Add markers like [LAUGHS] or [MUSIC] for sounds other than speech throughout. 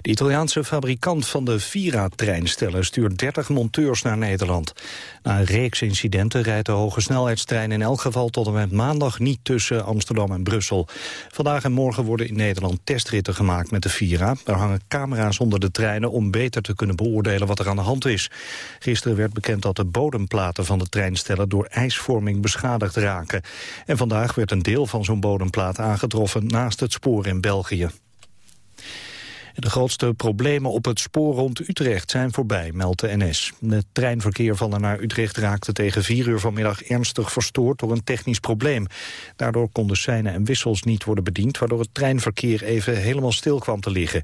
De Italiaanse fabrikant van de Vira-treinstellen stuurt 30 monteurs naar Nederland. Na een reeks incidenten rijdt de hoge snelheidstrein in elk geval tot en met maandag niet tussen Amsterdam en Brussel. Vandaag en morgen worden in Nederland testritten gemaakt met de Vira. Er hangen camera's onder de treinen om beter te kunnen beoordelen wat er aan de hand is. Gisteren werd bekend dat de bodemplaten van de treinstellen door ijsvorming beschadigd raken. En vandaag werd een deel van zo'n bodemplaat aangetroffen naast het spoor in België. De grootste problemen op het spoor rond Utrecht zijn voorbij, meldt de NS. Het treinverkeer van en naar Utrecht raakte tegen 4 uur vanmiddag ernstig verstoord door een technisch probleem. Daardoor konden seinen en wissels niet worden bediend, waardoor het treinverkeer even helemaal stil kwam te liggen.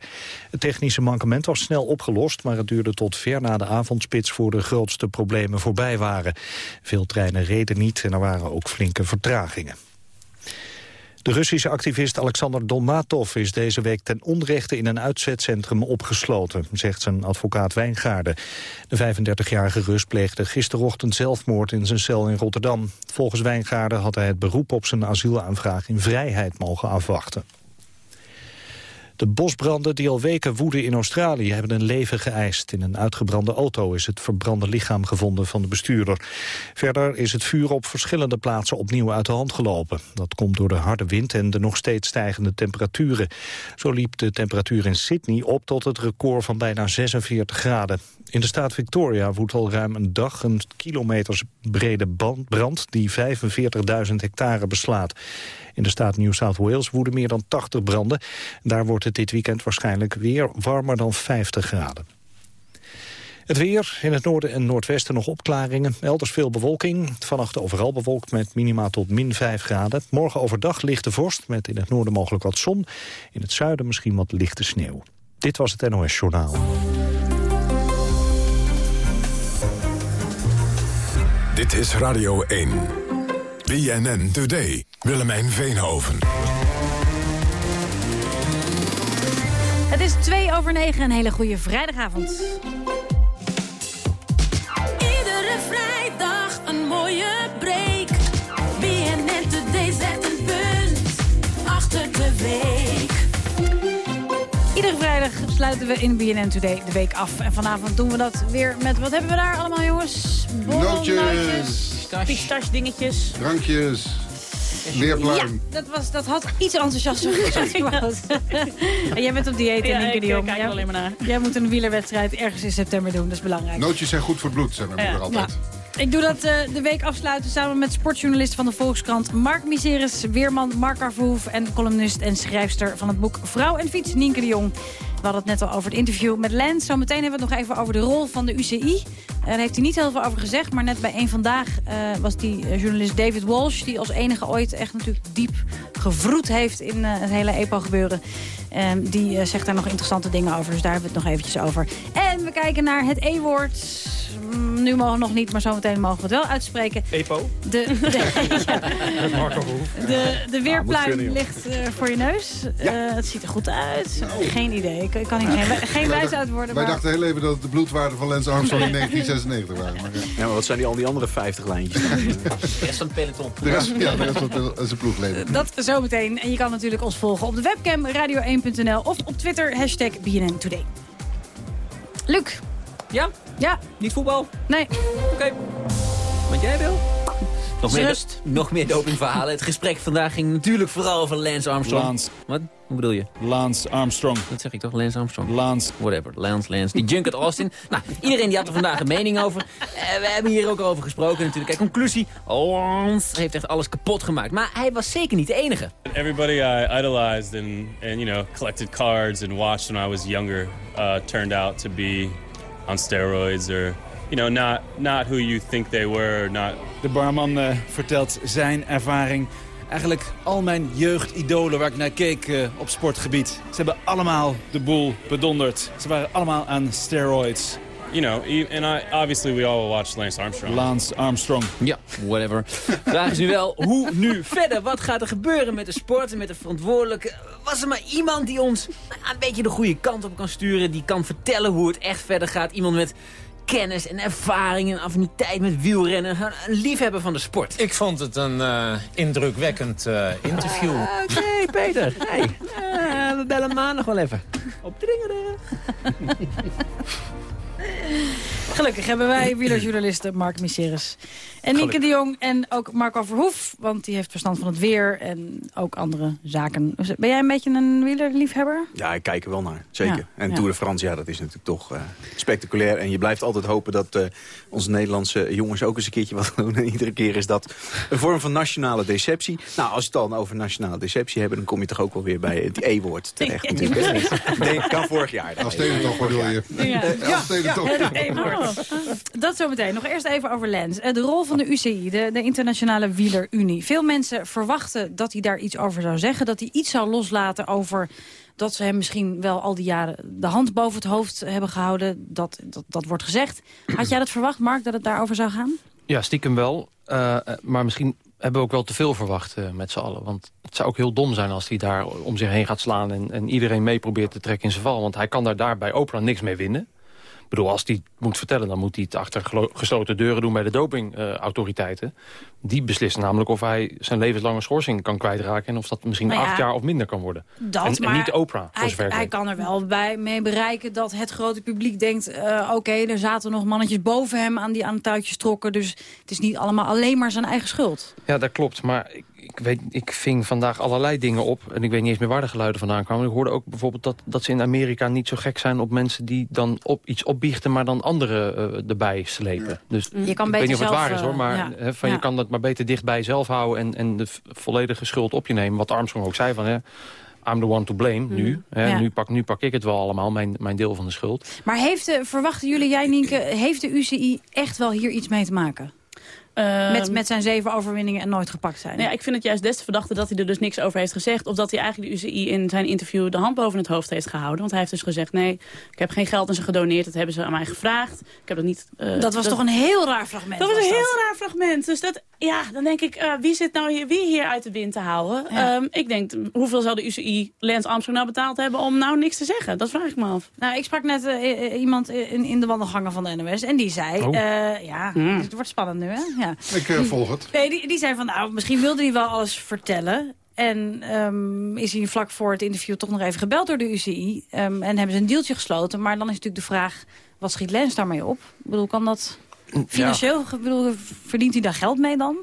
Het technische mankement was snel opgelost, maar het duurde tot ver na de avondspits voor de grootste problemen voorbij waren. Veel treinen reden niet en er waren ook flinke vertragingen. De Russische activist Alexander Dolmatov is deze week ten onrechte in een uitzetcentrum opgesloten, zegt zijn advocaat Wijngaarden. De 35-jarige Rus pleegde gisterochtend zelfmoord in zijn cel in Rotterdam. Volgens Wijngaarden had hij het beroep op zijn asielaanvraag in vrijheid mogen afwachten. De bosbranden die al weken woeden in Australië hebben een leven geëist. In een uitgebrande auto is het verbrande lichaam gevonden van de bestuurder. Verder is het vuur op verschillende plaatsen opnieuw uit de hand gelopen. Dat komt door de harde wind en de nog steeds stijgende temperaturen. Zo liep de temperatuur in Sydney op tot het record van bijna 46 graden. In de staat Victoria woedt al ruim een dag een kilometers brede brand die 45.000 hectare beslaat. In de staat New South Wales woeden meer dan 80 branden. Daar wordt het dit weekend waarschijnlijk weer warmer dan 50 graden. Het weer, in het noorden en noordwesten nog opklaringen. Elders veel bewolking. Vannacht overal bewolkt met minima tot min 5 graden. Morgen overdag lichte vorst met in het noorden mogelijk wat zon. In het zuiden misschien wat lichte sneeuw. Dit was het NOS Journaal. Dit is Radio 1. BNN Today. Willemijn Veenhoven. Het is twee over negen. Een hele goede vrijdagavond. Iedere vrijdag een mooie break. BNN Today zet een punt achter de week. Iedere vrijdag sluiten we in BNN Today de week af. En vanavond doen we dat weer met, wat hebben we daar allemaal jongens? Nootjes. Borrelnootjes, pistache dingetjes. Drankjes. Leerpluim. Ja, dat, was, dat had iets enthousiaster [LAUGHS] geweest. En jij bent op dieet, Ja, en Nienke ik, de eh, kijk er Jij- alleen maar naar. Jij moet een wielerwedstrijd ergens in september doen, dat is belangrijk. Nootjes zijn goed voor het bloed, zei mijn moeder altijd. Ik doe dat eh, de week afsluiten samen met sportjournalist van de Volkskrant Mark Miseris, weerman Mark Arverhoef en columnist en schrijfster van het boek Vrouw en Fiets Nienke de Jong. We hadden het net al over het interview met Lens. Zometeen hebben we het nog even over de rol van de UCI. Daar heeft hij niet heel veel over gezegd, maar net bij één vandaag eh, was die eh, journalist David Walsh, die als enige ooit echt natuurlijk diep gevroed heeft in het hele EPO-gebeuren. Ehm, die zegt daar nog interessante dingen over, dus daar hebben we het nog eventjes over. En we kijken naar het E-woord. Mm, Nu mogen we nog niet, maar zometeen mogen we het wel uitspreken. EPO? De, [LAUGHS] de, ja, [LAUGHS] de, de weerpluim ligt eh, voor je neus. Eh, het ziet er goed uit. Geen idee. Ik, ik kan hier geen, geen wijs uit worden. Wij Maar dachten heel even dat het de bloedwaarden van Lance Armstrong in 1996 waren. Maar, ja. Ja, maar wat zijn die al die andere 50 lijntjes? [LAUGHS] De rest van het peloton. de rest, ja, de rest van de- zijn ploegleden. dat zometeen. En je kan natuurlijk ons volgen op de webcam radio1.nl of op Twitter hashtag BNN Today. Luc. Ja? Ja. Niet voetbal? Nee. Oké. Wat jij wil? Nog meer, Rust. nog meer dopingverhalen. Het gesprek vandaag ging natuurlijk vooral over Lance Armstrong. Lance. Wat? Hoe bedoel je? Lance Armstrong. Dat zeg ik toch? Lance Armstrong? Lance. Whatever. Lance, Lance. Die Junket Austin. [LAUGHS] Nou, iedereen die had er vandaag een mening over. Eh, we hebben hier ook over gesproken natuurlijk. Kijk, conclusie. Lance heeft echt alles kapot gemaakt. Maar hij was zeker niet de enige. Everybody I idolized and, and you know collected cards and watched when I was younger uh, turned out to be on steroids or you know not not who you think they were, not De barman eh, vertelt zijn ervaring. Eigenlijk al mijn jeugdidolen waar ik naar keek eh, op sportgebied. Ze hebben allemaal de boel bedonderd. Ze waren allemaal aan steroids. You know. And I obviously we all watched Lance Armstrong. Lance Armstrong. Ja, whatever. [LAUGHS] Vraag is nu wel, hoe nu verder? Wat gaat er gebeuren met de sport en met de verantwoordelijke? Was er maar iemand die ons een beetje de goede kant op kan sturen? Die kan vertellen hoe het echt verder gaat? Iemand met kennis en ervaring en affiniteit met wielrennen. Een liefhebber van de sport. Ik vond het een eh, indrukwekkend eh, interview. Oké, [LAUGHS] Peter. Hey. Eh, we bellen maandag wel even. Opdringerig. Gelukkig hebben wij wielerjournalisten Mark Miseris en Nienke de Jong en ook Marco Verhoef. Want die heeft verstand van het weer en ook andere zaken. Ben jij een beetje een wielerliefhebber? Ja, ik kijk er wel naar. Zeker. Ja, en ja. Tour de France, ja, dat is natuurlijk toch eh, spectaculair. En je blijft altijd hopen dat eh, onze Nederlandse jongens ook eens een keertje wat [LAUGHS] doen. En iedere keer is dat een vorm van nationale deceptie. Nou, als we het dan over nationale deceptie hebben... dan kom je toch ook wel weer bij het E-woord terecht. natuurlijk. [LAUGHS] Denk, kan vorig jaar. Als Stedentocht bedoel je. Ja. E-woord. [LAUGHS] Dat zometeen. Nog eerst even over Lens. Eh, De rol van de UCI, de, de Internationale Wielerunie. Veel mensen verwachten dat hij daar iets over zou zeggen. Dat hij iets zou loslaten over dat ze hem misschien wel al die jaren de hand boven het hoofd hebben gehouden. Dat, dat, dat wordt gezegd. Had jij dat verwacht, Mark, dat het daarover zou gaan? Ja, stiekem wel. Eh, eh, maar misschien hebben we ook wel te veel verwacht eh, met z'n allen. Want het zou ook heel dom zijn als hij daar om zich heen gaat slaan... en, en iedereen mee probeert te trekken in zijn val. Want hij kan daar, daar bij Oprah niks mee winnen. Ik bedoel, als het moet vertellen... dan moet hij het achter gesloten deuren doen bij de dopingautoriteiten. Die beslissen namelijk of hij zijn levenslange schorsing kan kwijtraken... en of dat misschien Nou ja, acht jaar of minder kan worden. Dat, en, en maar niet Oprah, voor Hij, kan er wel bij mee bereiken dat het grote publiek denkt... eh, oké, er zaten nog mannetjes boven hem aan die aan touwtjes trokken. Dus het is niet allemaal alleen maar zijn eigen schuld. Ja, dat klopt. Maar ik, ik, weet, ik ving vandaag allerlei dingen op. En ik weet niet eens meer waar de geluiden vandaan kwamen. Ik hoorde ook bijvoorbeeld dat, dat ze in Amerika niet zo gek zijn op mensen die dan op iets opbiechten... maar dan anderen eh, erbij slepen. Dus Je kan ik weet niet of het waar is hoor. eh, Maar ja. hè, van, Ja. je kan dat maar beter dicht bij jezelf houden... en, en de volledige schuld op je nemen. Wat Armstrong ook zei van... Hè, I'm the one to blame, nu. Hè. Ja. nu, pak, nu pak ik het wel allemaal, mijn, mijn deel van de schuld. Maar heeft de, verwachten jullie, jij Nienke, heeft de UCI echt wel hier iets mee te maken? Met, met zijn zeven overwinningen en nooit gepakt zijn? Nou ja, ik vind het juist des te verdachte dat hij er dus niks over heeft gezegd. Of dat hij eigenlijk de UCI in zijn interview de hand boven het hoofd heeft gehouden. Want hij heeft dus gezegd, nee, ik heb geen geld aan ze gedoneerd. Dat hebben ze aan mij gevraagd. Ik heb dat niet... eh, dat was toch een heel raar fragment? Dat was een heel raar fragment. Dus dat, ja, dan denk ik, eh, wie zit nou hier, wie hier uit de wind te houden? Ehm, ik denk, hoeveel zal de UCI Lance Armstrong nou betaald hebben om nou niks te zeggen? Dat vraag ik me af. Nou, ik sprak net eh, iemand in, in de wandelgangen van de NOS. En die zei, Oh. eh, ja, Hmm. het wordt spannend nu, hè? Ja. Ik eh, volg het. Nee, die, die zei van, nou, misschien wilde hij wel alles vertellen. En ehm, is hij vlak voor het interview toch nog even gebeld door de UCI. Ehm, en hebben ze een deeltje gesloten. Maar dan is natuurlijk de vraag, wat schiet Lens daarmee op? Ik bedoel, kan dat financieel, ik bedoel, verdient hij daar geld mee dan?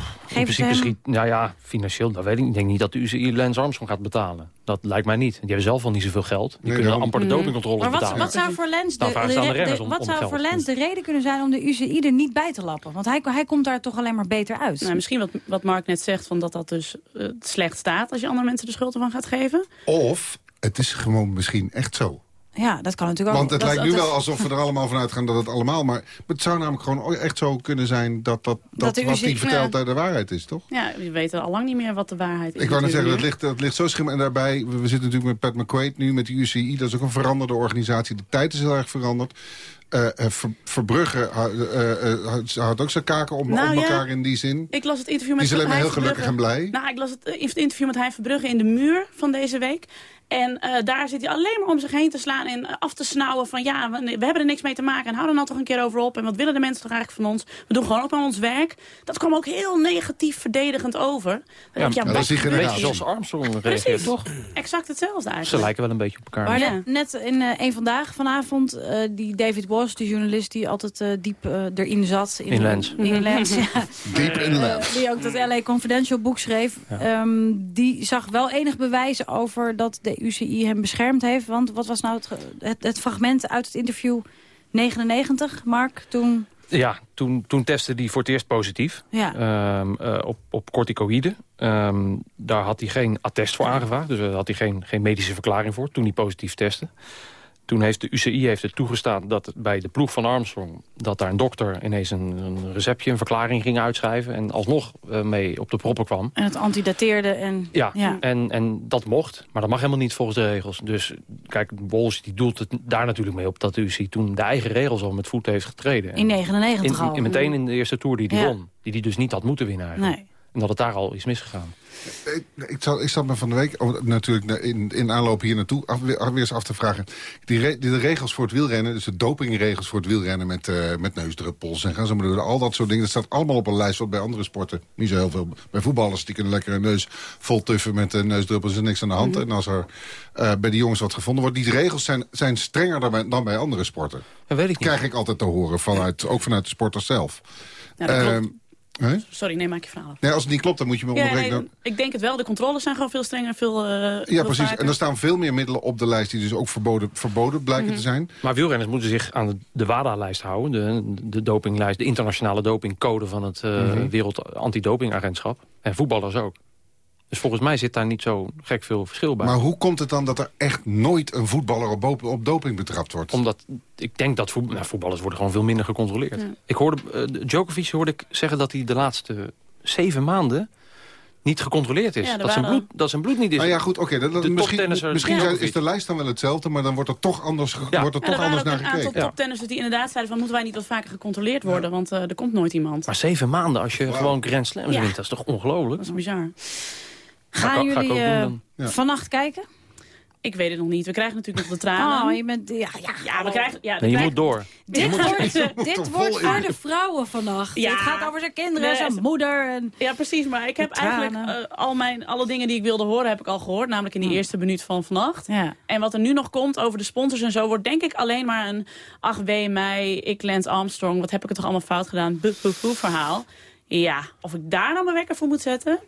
In Geven ze principe hem... schiet, nou ja, financieel, dat weet ik niet. Ik denk niet dat de UCI Lance Armstrong gaat betalen. Dat lijkt mij niet. Die hebben zelf al niet zoveel geld. Die kunnen daarom. amper de Mm. dopingcontroles Maar wat, betalen. wat zou voor Lens de, Dan om- wat om zou voor Lens de reden kunnen zijn om de UCI er niet bij te lappen? Want hij, hij komt daar toch alleen maar beter uit. Nou, misschien wat, wat Mark net zegt, van dat dat dus eh, slecht staat... als je andere mensen de schuld ervan gaat geven. Of het is gewoon misschien echt zo. Ja, dat kan natuurlijk ook. Want het Dat- lijkt nu dat- wel alsof we er allemaal van uitgaan dat het allemaal... maar het zou namelijk gewoon echt zo kunnen zijn... dat, dat, dat, wat hij vertelt ja. daar de waarheid is, toch? Ja, we weten al lang niet meer wat de waarheid is. Ik wou net zeggen, dat ligt, dat ligt zo schim. En daarbij, we, we zitten natuurlijk met Pat McQuaid nu, met de UCI. Dat is ook een veranderde organisatie. De tijd is heel erg veranderd. Eh, eh, Ver- Verbrugge hou- eh, eh, houdt- houdt ook zijn kaken om, Nou om ja. elkaar in die zin. Ik las het interview met Die is alleen maar heel gelukkig en blij. Nou, ik las het, het interview met Hein Verbrugge in de muur van deze week. En eh, daar zit hij alleen maar om zich heen te slaan en eh, af te snauwen van... ja, we, we hebben er niks mee te maken en hou er nou toch een keer over op. En wat willen de mensen toch eigenlijk van ons? We doen gewoon ook aan ons werk. Dat kwam ook heel negatief verdedigend over. Dan ja, een gebeurt beetje hier? zoals Armstrong reageert, Precies, toch? exact hetzelfde Ze eigenlijk. lijken wel een beetje op elkaar. Maar Ja. net, in eh, een vandaag vanavond, eh, die David Was, die journalist die altijd eh, diep erin zat. In Lens. In Lens, ja. [LAUGHS] Diep in Lens. die ook dat LA Confidential boek schreef. Ehm, die zag wel enig bewijs over dat de UCI hem beschermd heeft. Want wat was nou het, het fragment uit het interview 99, Mark? Toen... Ja, toen, toen testte hij voor het eerst positief Ja. ehm, eh, op, op corticoïden. Ehm, daar had hij geen attest voor aangevraagd, dus daar had hij geen, geen medische verklaring voor toen hij positief testte. Toen heeft de UCI heeft het toegestaan dat bij de ploeg van Armstrong... dat daar een dokter ineens een, een receptje, een verklaring ging uitschrijven... en alsnog eh, mee op de proppen kwam. En het antidateerde en... Ja, Ja. En, en dat mocht, maar dat mag helemaal niet volgens de regels. Dus kijk, Walsh die doelt het daar natuurlijk mee op... dat de UCI toen de eigen regels al met voet heeft getreden. In 99 in, al. in- meteen in de eerste Tour die hij Ja. won. Die hij dus niet had moeten winnen eigenlijk. Nee. En dat het daar al is misgegaan. Ik, ik, zat, ik zat me van de week oh, natuurlijk in, in aanloop hier naartoe af, weer, eens af te vragen. Die, re- de regels voor het wielrennen, dus de dopingregels voor het wielrennen met, eh, met neusdruppels en gaan ze maar door. Al dat soort dingen, dat staat allemaal op een lijst wat bij andere sporten niet zo heel veel. Bij voetballers die kunnen lekker een neus vol tuffen met eh, neusdruppels en niks aan de hand. En als er eh, bij die jongens wat gevonden wordt, die regels zijn, zijn strenger dan bij, dan bij andere sporten. Dat weet ik niet. Krijg ik altijd te horen, vanuit, ook vanuit de sporters zelf. Ja, dat Sorry, nee, maak je verhaal. af. Nee, als het niet klopt, dan moet je me Ja, onderbreken. nee, ik denk het wel. De controles zijn gewoon veel strenger. Veel, eh, Ja, veel precies. vaker. En er staan veel meer middelen op de lijst... die dus ook verboden, verboden blijken Mhm. te zijn. Maar wielrenners moeten zich aan de, de WADA-lijst houden. De, de dopinglijst, de internationale dopingcode van het eh Mhm. Wereld Antidopingagentschap. En voetballers ook. Dus volgens mij zit daar niet zo gek veel verschil bij. Maar hoe komt het dan dat er echt nooit een voetballer op, op doping betrapt wordt? Omdat ik denk dat voet- nou, voetballers worden gewoon veel minder gecontroleerd. Ja. Ik hoorde, eh, Djokovic hoorde ik zeggen dat hij de laatste zeven maanden niet gecontroleerd is. Ja, er dat, zijn waren- bloed, dat zijn bloed niet is. Nou ja, goed, oké. misschien misschien is de lijst dan wel hetzelfde... maar dan wordt er toch anders, Ja. wordt er er toch waren anders ook naar een aantal gekeken. toptennissers die inderdaad zeiden van... moeten wij niet wat vaker gecontroleerd worden, want eh, er komt nooit iemand. Maar zeven maanden als je gewoon Grand Slams wint, dat is toch ongelooflijk? Dat is bizar. Gaan Ga ik- ga ik jullie doen eh, dan. Ja. vannacht kijken? Ik weet het nog niet. We krijgen natuurlijk nog de tranen. Oh, je bent... Ja, ja, ja, we krijgen... Ja, we Nee, je krijgen- moet door. Dit wordt, moet [LAUGHS] dit er wordt voor de vrouwen vannacht. Ja. Het gaat over zijn kinderen, Nee, zijn moeder. En... Ja, precies. Maar ik heb eigenlijk eh, al mijn, alle dingen die ik wilde horen, heb ik al gehoord. Namelijk in die eerste minuut van vannacht. Ja. En wat er nu nog komt over de sponsors en zo... wordt denk ik alleen maar een... ach, wee mij, ik Lance Armstrong... wat heb ik het toch allemaal fout gedaan? Boe, boe, boe verhaal. Ja, of ik daar nou mijn wekker voor moet zetten?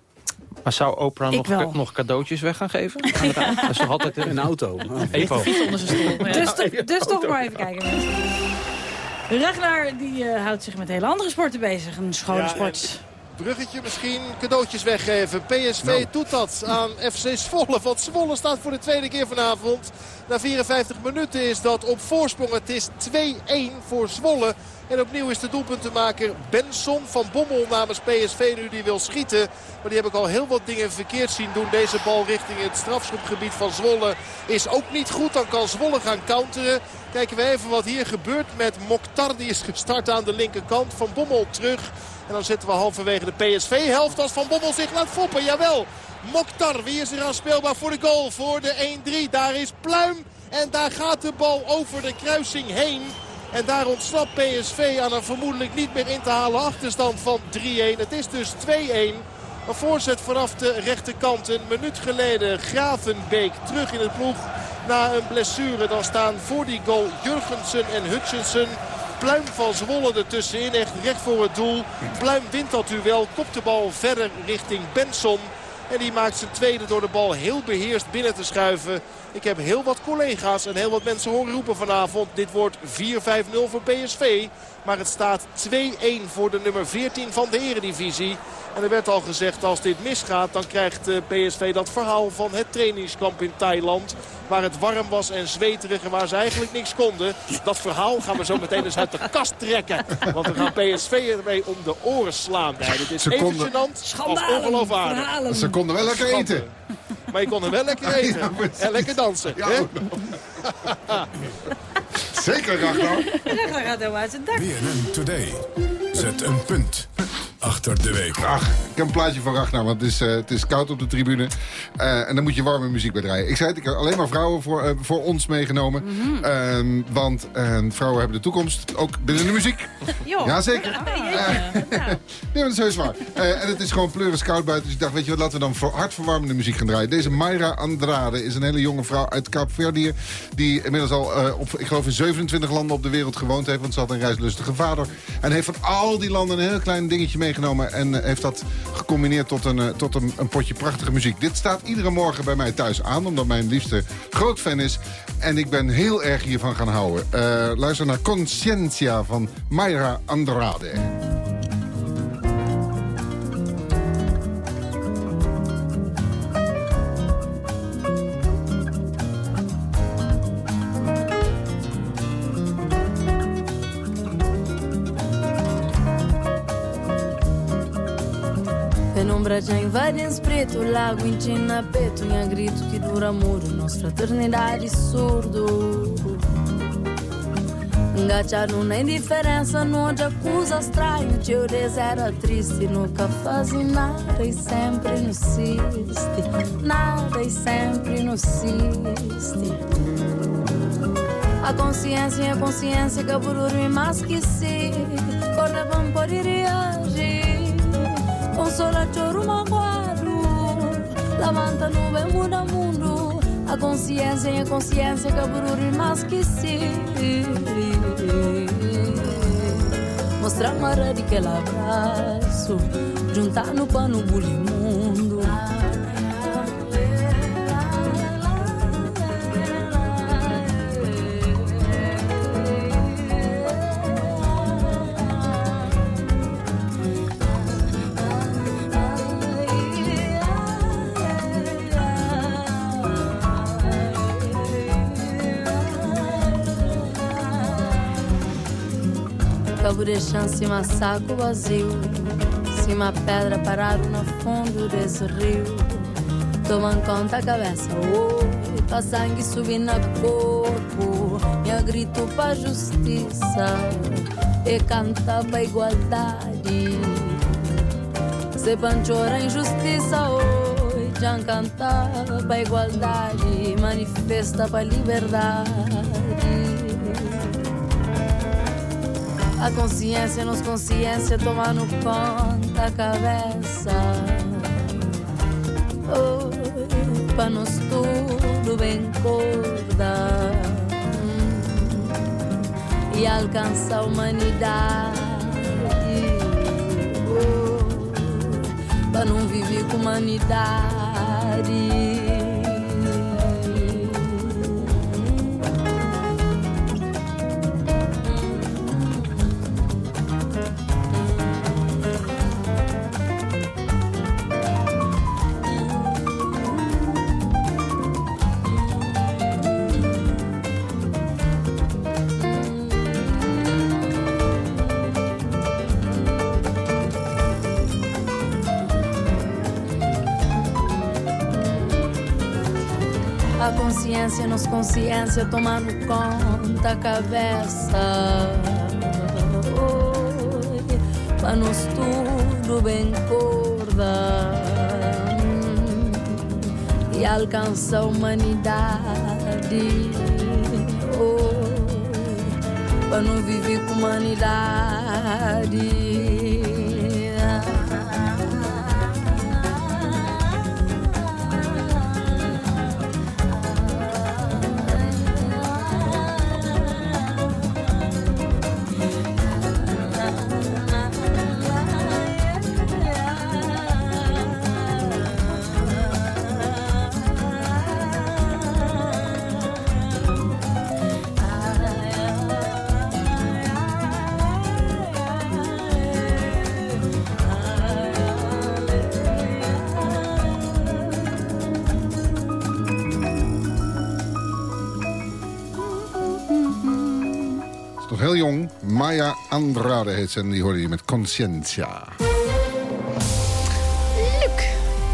Maar zou Oprah nog, wel. nog cadeautjes weg gaan geven? [LAUGHS] eind? Dat is toch altijd Een auto. Evo. Fiets onder zijn stoel. Ja. Dus, to- dus toch maar even kijken. Ragnar die, eh, houdt zich met hele andere sporten bezig. Een schone Ja, sport. Bruggetje misschien, cadeautjes weggeven. PSV Nou. doet dat aan FC Zwolle. Want Zwolle staat voor de tweede keer vanavond. Na 54 minuten is dat op voorsprong. Het is 2-1 voor Zwolle. En opnieuw is de doelpuntenmaker Benson van Bommel namens PSV nu die wil schieten. Maar die heb ik al heel wat dingen verkeerd zien doen. Deze bal richting het strafschopgebied van Zwolle is ook niet goed. Dan kan Zwolle gaan counteren. Kijken we even wat hier gebeurt met Mokhtar. Die is gestart aan de linkerkant. Van Bommel terug. En dan zitten we halverwege de PSV-helft als Van Bommel zich laat foppen. Jawel, Mokhtar, wie is er aan speelbaar voor de goal? Voor de 1-3, daar is Pluim. En daar gaat de bal over de kruising heen. En daar ontsnapt PSV aan een vermoedelijk niet meer in te halen achterstand van 3-1. Het is dus 2-1. Een voorzet vanaf de rechterkant. Een minuut geleden Gravenbeek terug in het ploeg. Na een blessure dan staan voor die goal Jurgensen en Hutchinson. Pluim van Zwolle ertussenin, echt recht voor het doel. Pluim wint dat duel, kopt de bal verder richting Benson. En die maakt zijn tweede door de bal heel beheerst binnen te schuiven. Ik heb heel wat collega's en heel wat mensen horen roepen vanavond. Dit wordt 4-5-0 voor PSV. Maar het staat 2-1 voor de nummer 14 van de eredivisie. En er werd al gezegd als dit misgaat dan krijgt eh, PSV dat verhaal van het trainingskamp in Thailand. Waar het warm was en zweterig en waar ze eigenlijk niks konden. Dat verhaal gaan we zo meteen eens uit de kast trekken. Want we gaan PSV ermee om de oren slaan. [LAUGHS] Dit is even gênant als Schandalen, ongeloofwaardig. Ze konden wel lekker eten. Maar je kon er wel lekker eten. [LAUGHS] en lekker dansen. Ja, hè? Zeker, Ragnar. Ragnar gaat helemaal uit zijn dak. BNN Today. Zet een punt achter de week. Ach, ik heb een plaatje van Ragnar, want het is, eh, het is koud op de tribune. Eh, en dan moet je warme muziek bij draaien. Ik zei het, ik heb alleen maar vrouwen voor, eh, voor ons meegenomen. Ehm, want eh, vrouwen hebben de toekomst, ook binnen de muziek. [LAUGHS] Jazeker. [LAUGHS] Jeetje. Nou, [LAUGHS] Nee, maar dat is heus waar. Eh, en het is gewoon pleuris koud buiten. Dus ik dacht, weet je wat, laten we dan voor hartverwarmende muziek gaan draaien. Deze Mayra Andrade is een hele jonge vrouw uit Kaapverdië. Die inmiddels al eh, op, ik geloof in 27 landen op de wereld gewoond heeft. Want ze had een reislustige vader. En heeft van al die landen een heel klein dingetje meegenomen. En eh, heeft dat gecombineerd tot, een, eh, tot een, potje prachtige muziek. Dit staat iedere morgen bij mij thuis aan. Omdat mijn liefste groot fan is. En ik ben heel erg hiervan gaan houden. Eh, luister naar Conscientia van Mayra Andrade. Já invade em preto, lago enchina peto, em grito que dura muro, nossa fraternidade surdo. Engateado na indiferença, não onde acusa estranho. Teu era triste, nunca fazia nada e sempre no insiste. Nada e sempre no insiste. A consciência é a consciência que bururu e mais que se. Corda bom pode reagir. Consola choro magoado. Levanta nuvem, muda mundo. A consciência é a consciência que bururu e mais que se. Mostrar uma radical abraço. Juntar no pano bulimundo. Cabo chão, cima saco vazio Cima pedra parado no fundo desse rio. Tomam conta a cabeça, oi Pra sangue subir no corpo Minha grito pra justiça E canta pra igualdade. Se panchora injustiça, oi Já canta pra igualdade Manifesta pra liberdade a consciência, nos consciência, tomando conta a cabeça. Para nós tudo bem corda e alcança a humanidade. Para não viver com humanidade. Consciência, nos consciência, tomando conta a cabeça. Para nós tudo bem corda e alcança a humanidade. Para não viver com humanidade. Andrade heet ze en die hoorde je met Conscientia.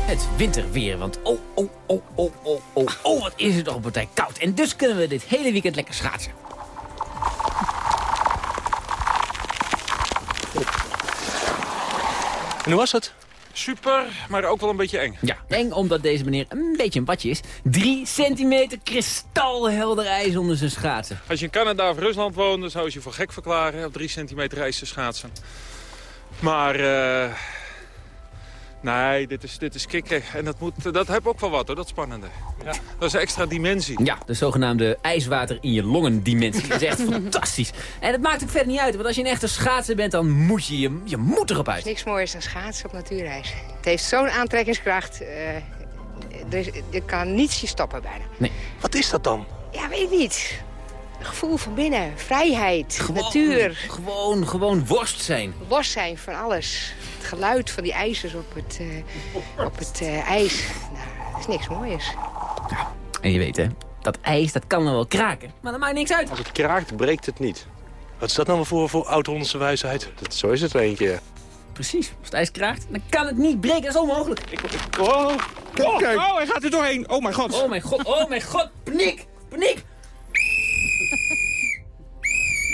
Het winterweer, want oh, oh, oh, oh, oh, oh, oh, wat is het toch een partij koud. En dus kunnen we dit hele weekend lekker schaatsen. En hoe was het? Super, maar ook wel een beetje eng. Ja, eng omdat deze meneer een beetje een watje is. Drie centimeter kristalhelder ijs onder zijn schaatsen. Als je in Canada of Rusland woont, dan zou je je voor gek verklaren op drie centimeter ijs te schaatsen. Maar, eh nee, dit is, dit is kicken. En dat, moet, dat heb ook wel wat hoor, dat spannende. Ja. Dat is een extra dimensie. Ja, de zogenaamde ijswater in je longen dimensie. Dat is echt [LAUGHS] fantastisch. En het maakt ook verder niet uit, want als je een echte schaatser bent, dan moet je, je, je moet erop uit. Niks moois dan schaatsen op natuurreis. Het heeft zo'n aantrekkingskracht. eh, er, is- er kan niets je stoppen bijna. Nee. Wat is dat dan? Ja, weet ik niet. Een gevoel van binnen, vrijheid, natuur. Gewoon, gewoon worst zijn. Los zijn van alles. Het geluid van die ijzers op het, eh, op het eh, ijs. Nou, dat is niks moois. En je weet hè, dat ijs dat kan dan wel kraken, maar dat maakt niks uit. Als het kraakt, breekt het niet. Wat is dat nou voor, voor oud-Hollandse wijsheid? Dat, zo is het er eentje. Precies, als het ijs kraakt, dan kan het niet breken. Dat is onmogelijk. Oh, oh, oh, hij gaat er doorheen. Oh mijn god. Oh mijn god, oh mijn god, paniek, paniek.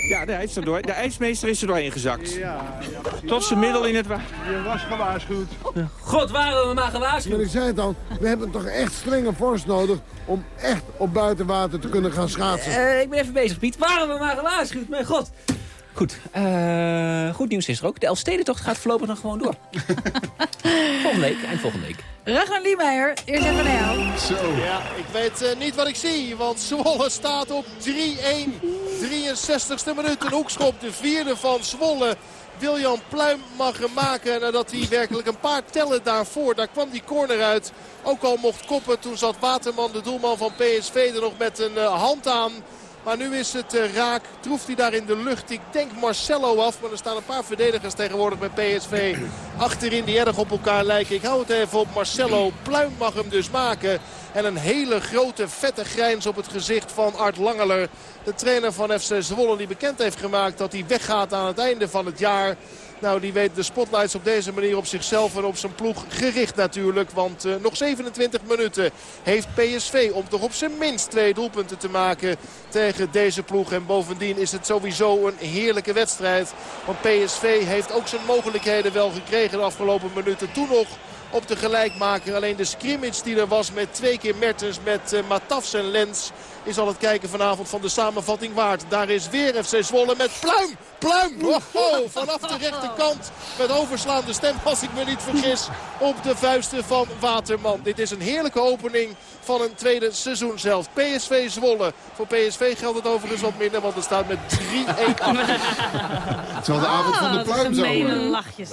Ja, er door. De ijsmeester is er doorheen gezakt. Tot zijn middel in het water. Je was gewaarschuwd. God, waren we maar gewaarschuwd. Maar ik zei het al, we hebben toch echt strenge vorst nodig... om echt op buitenwater te kunnen gaan schaatsen. Eh, ik ben even bezig, Piet. Waren we maar gewaarschuwd, mijn god. Goed, eh, goed nieuws is er ook. De Elfstedentocht gaat voorlopig nog gewoon door. [LAUGHS] volgende week, eind volgende week. Ragnar Liemeyer, eerst even naar jou. Zo. Ja, ik weet eh, niet wat ik zie, want [LAUGHS] Zwolle staat op 3-1. 63ste minuut, een hoekschop, de vierde van Zwolle. Wiljan Pluim mag hem maken nadat hij werkelijk een paar tellen daarvoor. Daar kwam die corner uit. Ook al mocht koppen, toen zat Waterman, de doelman van PSV, er nog met een eh, hand aan. Maar nu is het eh, raak. Troeft hij daar in de lucht. Ik denk Marcelo af. Maar er staan een paar verdedigers tegenwoordig bij PSV. Achterin die erg op elkaar lijken. Ik hou het even op Marcelo. Pluim mag hem dus maken. En een hele grote vette grijns op het gezicht van Art Langeler. De trainer van FC Zwolle die bekend heeft gemaakt dat hij weggaat aan het einde van het jaar. Nou, die weet de spotlights op deze manier op zichzelf en op zijn ploeg gericht natuurlijk. Want uh, nog 27 minuten heeft PSV om toch op zijn minst twee doelpunten te maken tegen deze ploeg. En bovendien is het sowieso een heerlijke wedstrijd. Want PSV heeft ook zijn mogelijkheden wel gekregen de afgelopen minuten. Toen nog op de gelijkmaker. Alleen de scrimmage die er was met twee keer Mertens, met uh, Matafs en Lens... is al het kijken vanavond van de samenvatting waard. Daar is weer FC Zwolle met Pluim. Pluim! Oh, oh, vanaf de rechterkant met overslaande stem, als ik me niet vergis, op de vuisten van Waterman. Dit is een heerlijke opening van een tweede seizoen zelf. PSV Zwolle. Voor PSV geldt het overigens wat minder, want er staat met 3-1 Het zal de avond van de pluim zo gemene worden. lachjes.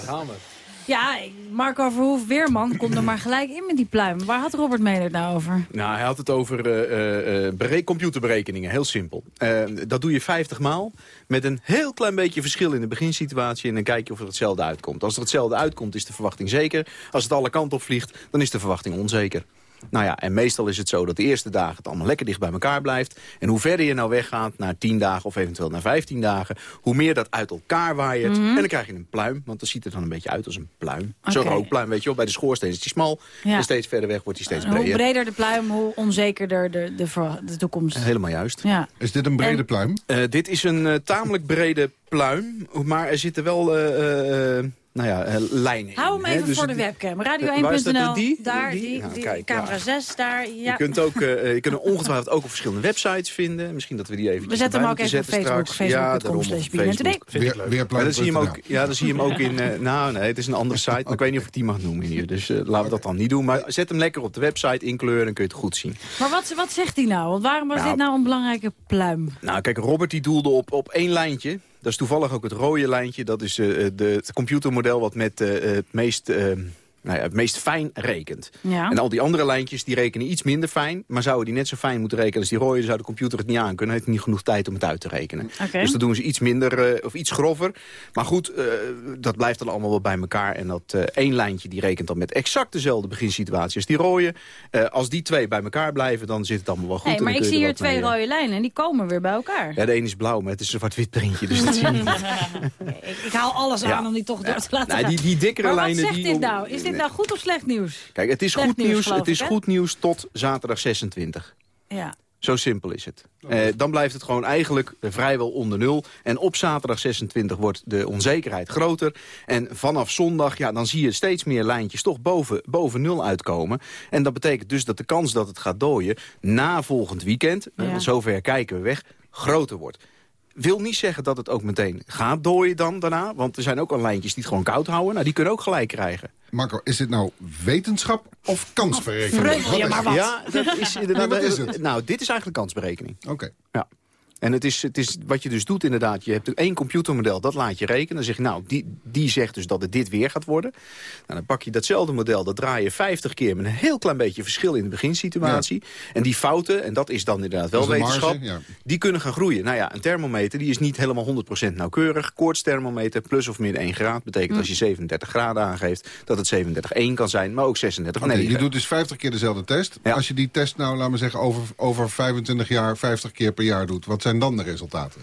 Ja, Marco Verhoef Weerman komt er maar gelijk in met die pluim. Waar had Robert Meder nou over? Nou, hij had het over eh, eh, eh, bere- computerberekeningen. Heel simpel. Eh, dat doe je 50 maal met een heel klein beetje verschil in de beginsituatie... en dan kijk je of er hetzelfde uitkomt. Als er hetzelfde uitkomt, is de verwachting zeker. Als het alle kanten op vliegt, dan is de verwachting onzeker. Nou ja, en meestal is het zo dat de eerste dagen het allemaal lekker dicht bij elkaar blijft. En hoe verder je nou weggaat, naar 10 dagen of eventueel naar 15 dagen... hoe meer dat uit elkaar waait. Mhm. En dan krijg je een pluim, want dan ziet het dan een beetje uit als een pluim. Zo'n Oké. rookpluim, weet je wel. Bij de schoorsteen is die smal. Ja. En steeds verder weg wordt die steeds En hoe breder. breder de pluim, hoe onzekerder de, de, de toekomst. Helemaal juist. Ja. Is dit een brede En- pluim? Eh, dit is een eh, tamelijk brede pluim, maar er zitten wel eh, eh, eh, nou ja, eh, lijnen in. Hou hem hè. even Dus voor de webcam. Eh, waar is dat? Radio1.nl. Die? Daar, Die? die, Ja, die, kijk, camera ja. 6, daar. Ja. Je kunt, ook, eh, je kunt hem [LAUGHS] ongetwijfeld ook op verschillende websites vinden. Misschien dat we die even We zetten hem ook even op Facebook. Facebook.com slash. Weer, dan zie je hem ook, ja, dan zie je hem ook in... eh, nou, nee, het is een andere site. Maar ik weet niet of ik die mag noemen hier. Dus eh, laten we dat dan niet doen. Maar zet hem lekker op de website inkleuren, dan kun je het goed zien. Maar wat, wat zegt hij nou? Want waarom was Nou, dit nou een belangrijke pluim? Nou, kijk, Robert die doelde op, op één lijntje. Dat is toevallig ook het rode lijntje. Dat is eh, de, het computermodel wat met eh, het meest... nou ja, het meest fijn rekent. Ja. En al die andere lijntjes die rekenen iets minder fijn. Maar zouden die net zo fijn moeten rekenen als die rode... dan zou de computer het niet aan kunnen. heeft niet genoeg tijd om het uit te rekenen. Dus dat doen ze iets minder eh, of iets grover. Maar goed, eh, dat blijft dan allemaal wel bij elkaar. En dat eh, één lijntje die rekent dan met exact dezelfde beginsituatie als die rode. Als die twee bij elkaar blijven, dan zit het allemaal wel goed. Nee, En maar dan ik zie hier er twee mee, rode lijnen en die komen weer bij elkaar. ja, de een is blauw, maar het is een zwart-wit printje, dus dat zie je niet. [LAUGHS] ik, ik haal alles Ja. aan om die toch door te laten Nou, gaan. die- die dikkere maar lijnen wat zegt die- dit nou? Is dit nou goed of slecht nieuws? Kijk, het is Slecht goed nieuws, het is goed nieuws tot zaterdag 26. Ja. Zo simpel is het. Eh, dan blijft het gewoon eigenlijk eh, vrijwel onder nul. En op zaterdag 26 wordt de onzekerheid groter. En vanaf zondag, ja, dan zie je steeds meer lijntjes toch boven, boven nul uitkomen. En dat betekent dus dat de kans dat het gaat dooien na volgend weekend, Ja. want zover kijken we weg, groter wordt. Wil niet zeggen dat het ook meteen gaat dooien dan daarna. Want er zijn ook al lijntjes die het gewoon koud houden. Nou, die kunnen ook gelijk krijgen. Marco, is dit nou wetenschap of kansberekening? vreugde is maar wat. Ja, dat is inderdaad... Nee, wat is het? Nou, dit is eigenlijk kansberekening. Oké. Ja. En het is, het is wat je dus doet inderdaad. Je hebt één computermodel, dat laat je rekenen. Dan zeg je, nou, die, die zegt dus dat het dit weer gaat worden. Nou, dan pak je datzelfde model, dat draai je 50 keer... met een heel klein beetje verschil in de beginsituatie. En die fouten, en dat is dan inderdaad wel wetenschap... marge, ja. die kunnen gaan groeien. Nou ja, een thermometer die is niet helemaal 100% nauwkeurig. Koortsthermometer plus of min 1 graad... betekent als je 37 graden aangeeft... dat het 37,1 kan zijn, maar ook 36,9. Oké, je doet dus 50 keer dezelfde test. Ja. Als je die test nou, laten we zeggen, over, over 25 jaar 50 keer per jaar doet... wat zijn dan de resultaten?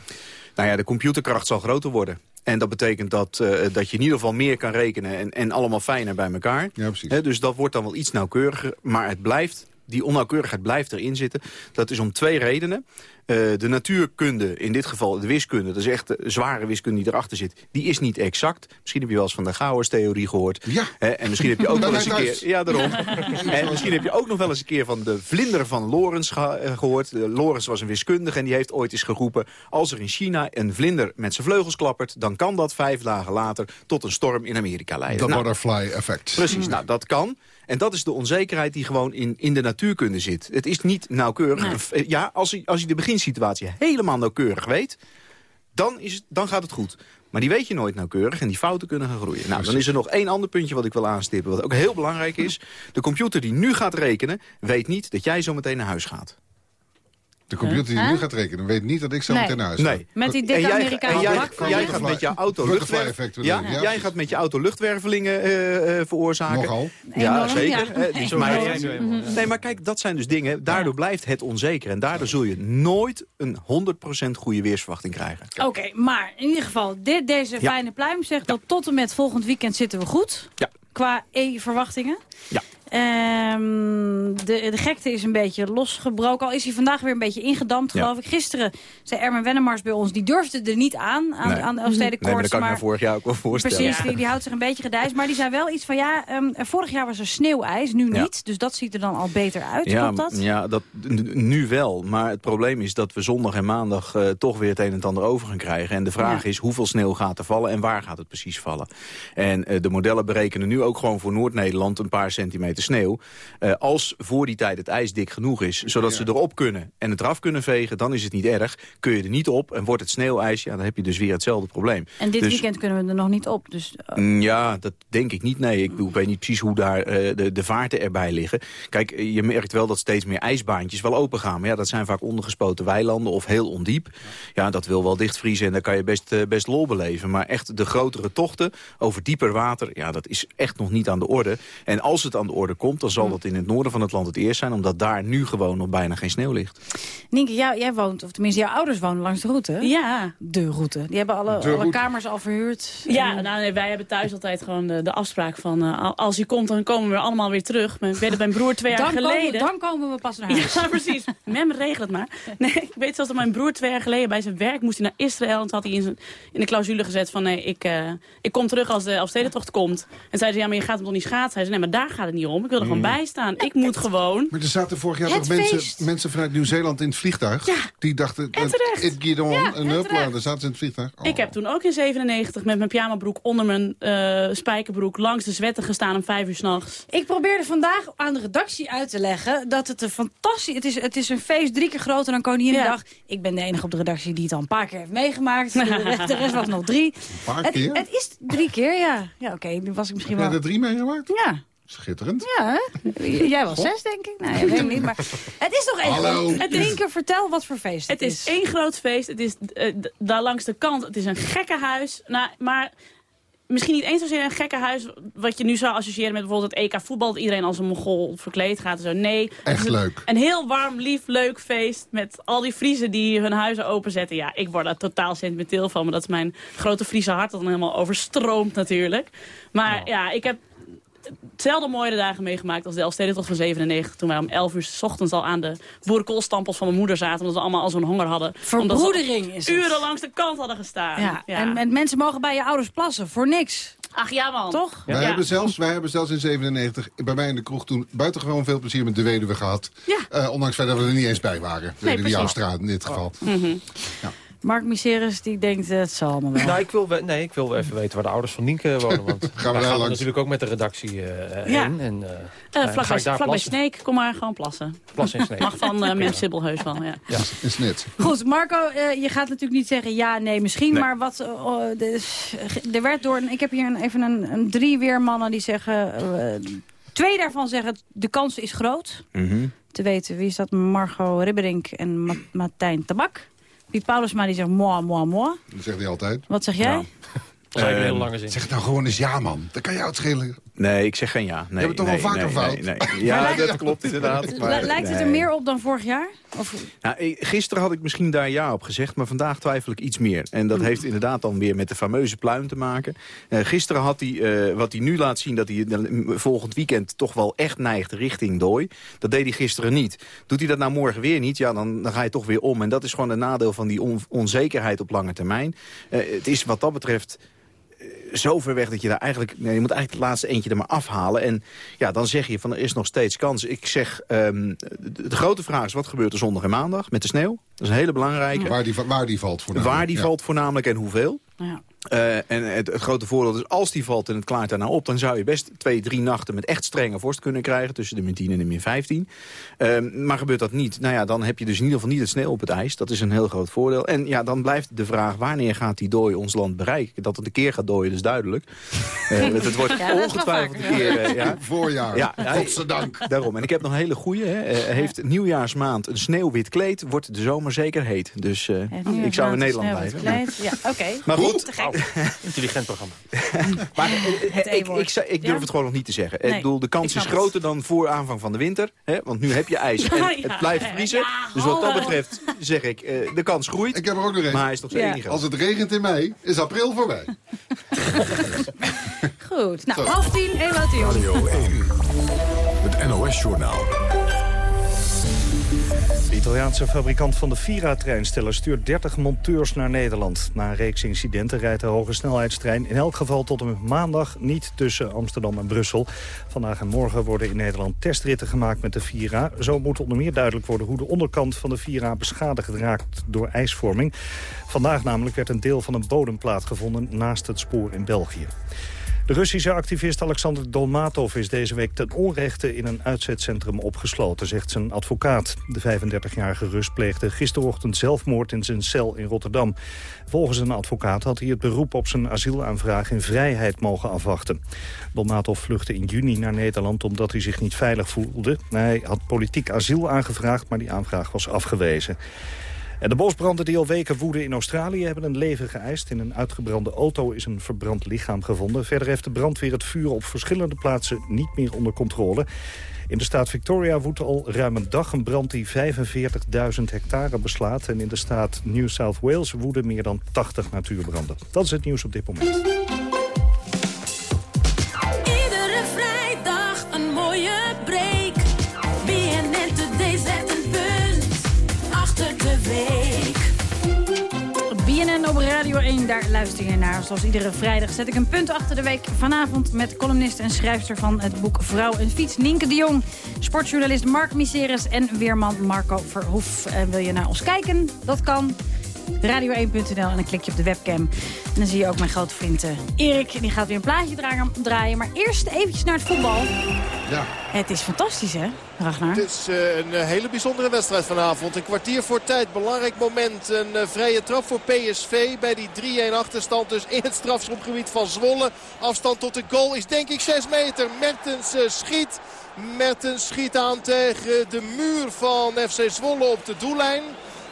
Nou ja, de computerkracht zal groter worden. En dat betekent dat, eh, dat je in ieder geval meer kan rekenen en, en allemaal fijner bij elkaar. Ja, precies. Dus dat wordt dan wel iets nauwkeuriger. Maar het blijft, die onnauwkeurigheid blijft erin zitten. Dat is om twee redenen. Eh, de natuurkunde, in dit geval de wiskunde... dat is echt de zware wiskunde die erachter zit... die is niet exact. Misschien heb je wel eens van de Gauers-theorie gehoord. Ja. en misschien heb je ook [LAUGHS] wel eens een thuis. keer... Ja, daarom. [LAUGHS] en misschien heb je ook nog wel eens een keer van de vlinder van Lorenz eh, gehoord. De Lorenz was een wiskundige en die heeft ooit eens geroepen... als er in China een vlinder met zijn vleugels klappert... dan kan dat vijf dagen later tot een storm in Amerika leiden. Dat Nou, butterfly effect. Precies, nou dat kan. En dat is de onzekerheid die gewoon in, in de natuurkunde zit. Het is niet nauwkeurig. Ja, als je, als je de beginsituatie helemaal nauwkeurig weet... Dan, is dan gaat het goed. Maar die weet je nooit nauwkeurig en die fouten kunnen gaan groeien. Nou, dan is er nog één ander puntje wat ik wil aanstippen... wat ook heel belangrijk is. De computer die nu gaat rekenen... weet niet dat jij zo meteen naar huis gaat. De computer die Huh? nu gaat rekenen weet niet dat ik zo Nee. meteen naar huis ga. Nee. Met die dikke jij, Amerikaanse en jij, bak jij gaat met je auto bedoel ja, ja, jij gaat met je auto luchtwervelingen eh, eh, veroorzaken. Nogal. Ja, [LAUGHS] Enorm, zeker. ja. Eh, Enorm. maar- nee, maar kijk, dat zijn dus dingen. Daardoor blijft het onzeker. En daardoor zul je nooit een 100% goede weersverwachting krijgen. Oké, maar in ieder geval, dit, deze Ja. fijne pluim zegt dat tot en met volgend weekend zitten we goed. Ja. Qua E-verwachtingen. Ja. Ehm, de, de gekte is een beetje losgebroken. Al is hij vandaag weer een beetje ingedampt, Ja. geloof ik. Gisteren zei Ermen Wennemars bij ons, die durfde er niet aan, aan, Nee. aan de Nee, maar Elfstedenkoorts. dat kan ik me maar vorig jaar ook wel voorstellen. Precies, die, die houdt zich een beetje gedijs. Maar die zei wel iets van, ja, ehm, vorig jaar was er sneeuwijs, nu Ja. niet. Dus dat ziet er dan al beter uit, Ja, klopt dat? ja dat, nu wel. Maar het probleem is dat we zondag en maandag eh, toch weer het een en het ander over gaan krijgen. En de vraag is hoeveel sneeuw gaat er vallen en waar gaat het precies vallen. En eh, de modellen berekenen nu ook gewoon voor Noord-Nederland een paar centimeter sneeuw. Eh, als voor die tijd het ijs dik genoeg is, zodat ze erop kunnen en het eraf kunnen vegen, dan is het niet erg. Kun je er niet op en wordt het sneeuwijs, ja, dan heb je dus weer hetzelfde probleem. En dit Dus- weekend kunnen we er nog niet op. Dus eh, Mm, Ja, dat denk ik niet. Nee, ik, weet niet precies hoe daar eh, de, de vaarten erbij liggen. Kijk, eh, je merkt wel dat steeds meer ijsbaantjes wel open gaan. Maar ja, dat zijn vaak ondergespoten weilanden of heel ondiep. Ja, dat wil wel dichtvriezen en daar kan je best, best lol beleven. Maar echt de grotere tochten over dieper water... ja, dat is echt nog niet aan de orde. En als het aan de orde komt, dan zal dat in het noorden van het land het eerst zijn... omdat daar nu gewoon nog bijna geen sneeuw ligt. Nienke, jou, jij woont, of tenminste jouw ouders wonen langs de route. hè? Ja. De route. Die hebben alle, alle route. kamers al verhuurd. Ja, En- nou, nee, wij hebben thuis altijd gewoon de, de afspraak van... eh, al- als hij komt, dan komen we allemaal weer terug. Ik weet dat mijn broer twee jaar dan geleden... Komen, dan komen we pas naar huis. Ja, [LAUGHS] precies. Mem, regel het maar. Nee, ik weet zelfs dat mijn broer twee jaar geleden bij zijn werk moest hij naar Israël. En toen had hij in, zijn, in de clausule gezet van nee, ik, eh, ik kom terug als de Elfstedentocht komt. En zei ze, ja, maar je gaat hem toch niet schaatsen? Hij zei, nee, maar daar gaat het niet om. Ik wil er gewoon bij staan. Ik moet gewoon... Maar er zaten vorig jaar toch mensen, mensen vanuit Nieuw-Zeeland in het vliegtuig? Die dachten, En het terecht. it get on, Ja, en daar zaten ze in het vliegtuig. Oh. Ik heb toen ook in 97 met mijn pyjamabroek onder mijn eh, spijkerbroek langs de zwetten gestaan om vijf uur s'nachts. Ik probeerde vandaag aan de redactie uit te leggen dat het een fantastisch... Het is, het is een feest drie keer groter dan Koninginnedag. Ik ben de enige op de redactie die het al een paar keer heeft meegemaakt. [LAUGHS] De rest, de rest was nog drie. paar het, keer? Het is drie keer, ja. Ja, oké, nu was ik misschien Heb jij wel... er drie meegemaakt? Ja. Schitterend. Ja, hè? Jij was zes, denk ik. Nou, ja, weet ik niet. Maar het is toch Hallo. even... Het één keer vertel wat voor feest het, Het is één groot feest. Het is eh, daar langs de kant. Het is een gekke huis. Nou, maar misschien niet eens zozeer een gekke huis... wat je nu zou associëren met bijvoorbeeld het EK voetbal... dat iedereen als een mongool verkleed gaat en zo. Nee. Echt is een- leuk. Een heel warm, lief, leuk feest... met al die Friesen die hun huizen openzetten. Ja, ik word daar totaal sentimenteel van. Maar dat is mijn grote Friese hart dat dan helemaal overstroomt natuurlijk. Maar ja, ik heb hetzelfde mooie dagen meegemaakt als de Elfstedentocht van 97. Toen wij om 11 uur s ochtends al aan de boerenkoolstampels van mijn moeder zaten. Omdat we allemaal al zo'n honger hadden. Omdat Verbroedering ze is het. uren langs de kant hadden gestaan. Ja, En, en mensen mogen bij je ouders plassen, voor niks. Ach ja man. Toch? Wij, hebben zelfs, wij hebben zelfs in 97 bij mij in de kroeg toen buitengewoon veel plezier met de weduwe gehad. Ja. Eh, ondanks dat we er niet eens bij waren. De weduwe precies. Joustra in dit geval. Mhm. Mark Miseris die denkt, eh, het zal allemaal wel. Nou, ik wil, nee, ik wil even weten waar de ouders van Nienke wonen. Want [LAUGHS] Gaan we daar gaan we natuurlijk ook met de redactie eh Ja. heen. En, eh, daar vlakbij plassen? Sneek, kom maar gewoon plassen. Plassen in Sneek. Mag van uh, Mem Sibbel heus wel, ja. Ja. Is net. Goed, Marco, eh, je gaat natuurlijk niet zeggen ja, nee, misschien. Nee. Maar wat, oh, de- er werd door, een- ik heb hier een, even een, een drie weermannen die zeggen... twee daarvan zeggen de kans is groot. Mhm. Te weten, wie is dat? Margot Ribberink en Ma- Martijn Tabak. Piet Paulusma die zegt moi, moi, moi. Dat zegt hij altijd. Wat zeg jij? Dat is een hele Ehm, lange zin. Zeg het nou gewoon eens ja, man. Dan kan jou het schelen. Nee, ik zeg geen ja. Nee, Je hebt het toch nee, wel vaker nee, fout? nee, nee. Ja, lijkt- [LAUGHS] dat klopt inderdaad. Maar- Lijkt het er nee. meer op dan vorig jaar? Of, Nou, ik- gisteren had ik misschien daar ja op gezegd, maar vandaag twijfel ik iets meer. En Mm. dat heeft inderdaad dan weer met de fameuze pluim te maken. Eh, gisteren had hij, eh, wat hij nu laat zien, dat hij volgend weekend toch wel echt neigt richting dooi. Dat deed hij gisteren niet. Doet hij dat nou morgen weer niet, ja, dan, dan ga je toch weer om. En dat is gewoon een nadeel van die on- onzekerheid op lange termijn. Eh, het is wat dat betreft zo ver weg dat je daar eigenlijk... Nee, je moet eigenlijk het laatste eentje er maar afhalen. En ja, dan zeg je van er is nog steeds kans. Ik zeg, ehm, de, de grote vraag is wat gebeurt er zondag en maandag met de sneeuw? Dat is een hele belangrijke. Waar die, waar die valt voornamelijk. Waar die Ja. valt voornamelijk en hoeveel. ja. Eh, en het, het grote voordeel is, als die valt en het klaart daarna op... dan zou je best twee, drie nachten met echt strenge vorst kunnen krijgen... tussen de min 10 en de min 15. Ehm, maar gebeurt dat niet, nou ja, dan heb je dus in ieder geval niet het sneeuw op het ijs. Dat is een heel groot voordeel. En ja, dan blijft de vraag, wanneer gaat die dooi ons land bereiken? Dat het een keer gaat dooien, dat is duidelijk. [LAUGHS] Eh, het, het wordt Ja, ongetwijfeld een keer... eh, ja. [LAUGHS] Voorjaar. Ja, [LAUGHS] Godzijdank. Daarom. En ik heb nog een hele goeie. Hè. Eh, heeft nieuwjaarsmaand een sneeuwwit kleed, wordt de zomer zeker heet. Dus eh, ik zou in Nederland blijven. Ja, oké. Maar goed, [LAUGHS] Intelligent programma. maar eh, eh, Het ik, ik, zou- ik durf Ja? het gewoon nog niet te zeggen. Nee, ik bedoel, de ik kans is het. groter dan voor aanvang van de winter. Hè, want nu heb je ijs en [LAUGHS] Ja, het blijft vriezen. dus wat dat betreft zeg ik, eh, de kans groeit. Ik heb er ook nog eens. Maar hij is toch zo Ja. enige. Als het regent in mei, is april voorbij. [LAUGHS] Goed. Nou, half tien, Ewout de Jong. Radio 1. Het NOS-journaal. De Italiaanse fabrikant van de Vira-treinsteller stuurt 30 monteurs naar Nederland. Na een reeks incidenten rijdt de hoge snelheidstrein in elk geval tot en met maandag niet tussen Amsterdam en Brussel. Vandaag en morgen worden in Nederland testritten gemaakt met de Vira. Zo moet onder meer duidelijk worden hoe de onderkant van de Vira beschadigd raakt door ijsvorming. Vandaag namelijk werd een deel van een bodemplaat gevonden naast het spoor in België. De Russische activist Alexander Dolmatov is deze week ten onrechte in een uitzetcentrum opgesloten, zegt zijn advocaat. De 35-jarige Rus pleegde gisterochtend zelfmoord in zijn cel in Rotterdam. Volgens een advocaat had hij het beroep op zijn asielaanvraag in vrijheid mogen afwachten. Dolmatov vluchtte in juni naar Nederland omdat hij zich niet veilig voelde. Hij had politiek asiel aangevraagd, maar die aanvraag was afgewezen. De bosbranden die al weken woeden in Australië hebben een leven geëist. In een uitgebrande auto is een verbrand lichaam gevonden. Verder heeft de brandweer het vuur op verschillende plaatsen niet meer onder controle. In de staat Victoria woedt al ruim een dag een brand die 45.000 hectare beslaat. En in de staat New South Wales woeden meer dan 80 natuurbranden. Dat is het nieuws op dit moment. BNN op Radio 1, daar luister je naar. Zoals iedere vrijdag zet ik een punt achter de week. Vanavond met columnist en schrijfster van het boek Vrouw en Fiets, Nienke de Jong. Sportjournalist Mark Miseres en weerman Marco Verhoef. En wil je naar ons kijken? Dat kan. Radio1.nl en dan klik je op de webcam. En dan zie je ook mijn grote vriend eh, Erik. Die gaat weer een plaatje draaien. Maar eerst eventjes naar het voetbal. Ja. Het is fantastisch, hè, Ragnar? Het is eh, een eh, hele bijzondere wedstrijd vanavond. Een kwartier voor tijd. Belangrijk moment. Een vrije trap voor PSV. Bij die 3-1 achterstand dus in het strafschopgebied van Zwolle. Afstand tot de goal is denk ik 6 meter. Mertens schiet. Mertens schiet aan tegen de muur van FC Zwolle op de doellijn.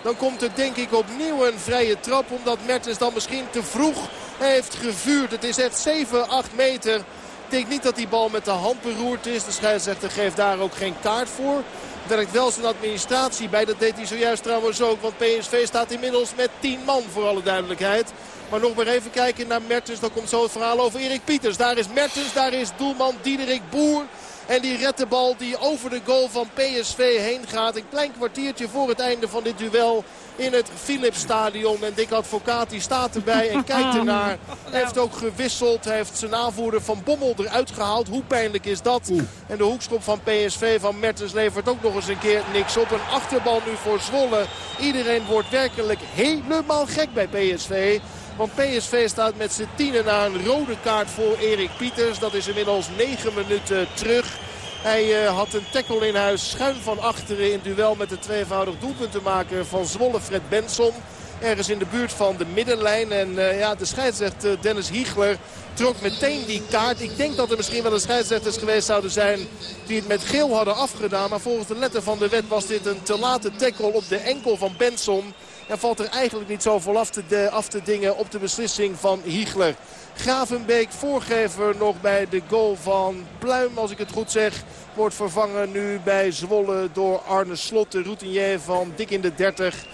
Dan komt er denk ik opnieuw een vrije trap. Omdat Mertens dan misschien te vroeg heeft gevuurd. Het is echt 7, 8 meter. Ik denk niet dat die bal met de hand beroerd is. De scheidsrechter geeft daar ook geen kaart voor. Werkt wel zijn administratie bij. Dat deed hij zojuist trouwens ook. Want PSV staat inmiddels met 10 man voor alle duidelijkheid. Maar nog maar even kijken naar Mertens. Dan komt zo het verhaal over Erik Pieters. Daar is Mertens, daar is doelman Diederik Boer. En die redt de bal die over de goal van PSV heen gaat. Een klein kwartiertje voor het einde van dit duel in het Philipsstadion. En Dick Advocaat die staat erbij en kijkt ernaar. Hij heeft ook gewisseld. Hij heeft zijn aanvoerder Van Bommel eruit gehaald. Hoe pijnlijk is dat? En de hoekschop van PSV van Mertens levert ook nog eens een keer niks op. Een achterbal nu voor Zwolle. Iedereen wordt werkelijk helemaal gek bij PSV. Want PSV staat met z'n tienen na een rode kaart voor Erik Pieters. Dat is inmiddels negen minuten terug. Hij uh, had een tackle in huis schuin van achteren in duel met de tweevoudig doelpuntenmaker van Zwolle, Fred Benson. Ergens in de buurt van de middenlijn. En uh, ja, de scheidsrechter Dennis Hiegler trok meteen die kaart. Ik denk dat er misschien wel een scheidsrechters geweest zouden zijn die het met geel hadden afgedaan. Maar volgens de letter van de wet was dit een te late tackle op de enkel van Benson. En valt er eigenlijk niet zoveel af te, de, af te dingen op de beslissing van Hiegler. Gravenbeek, voorgever nog bij de goal van Pluim, als ik het goed zeg. Wordt vervangen nu bij Zwolle door Arne Slot, de routinier van dik in de 30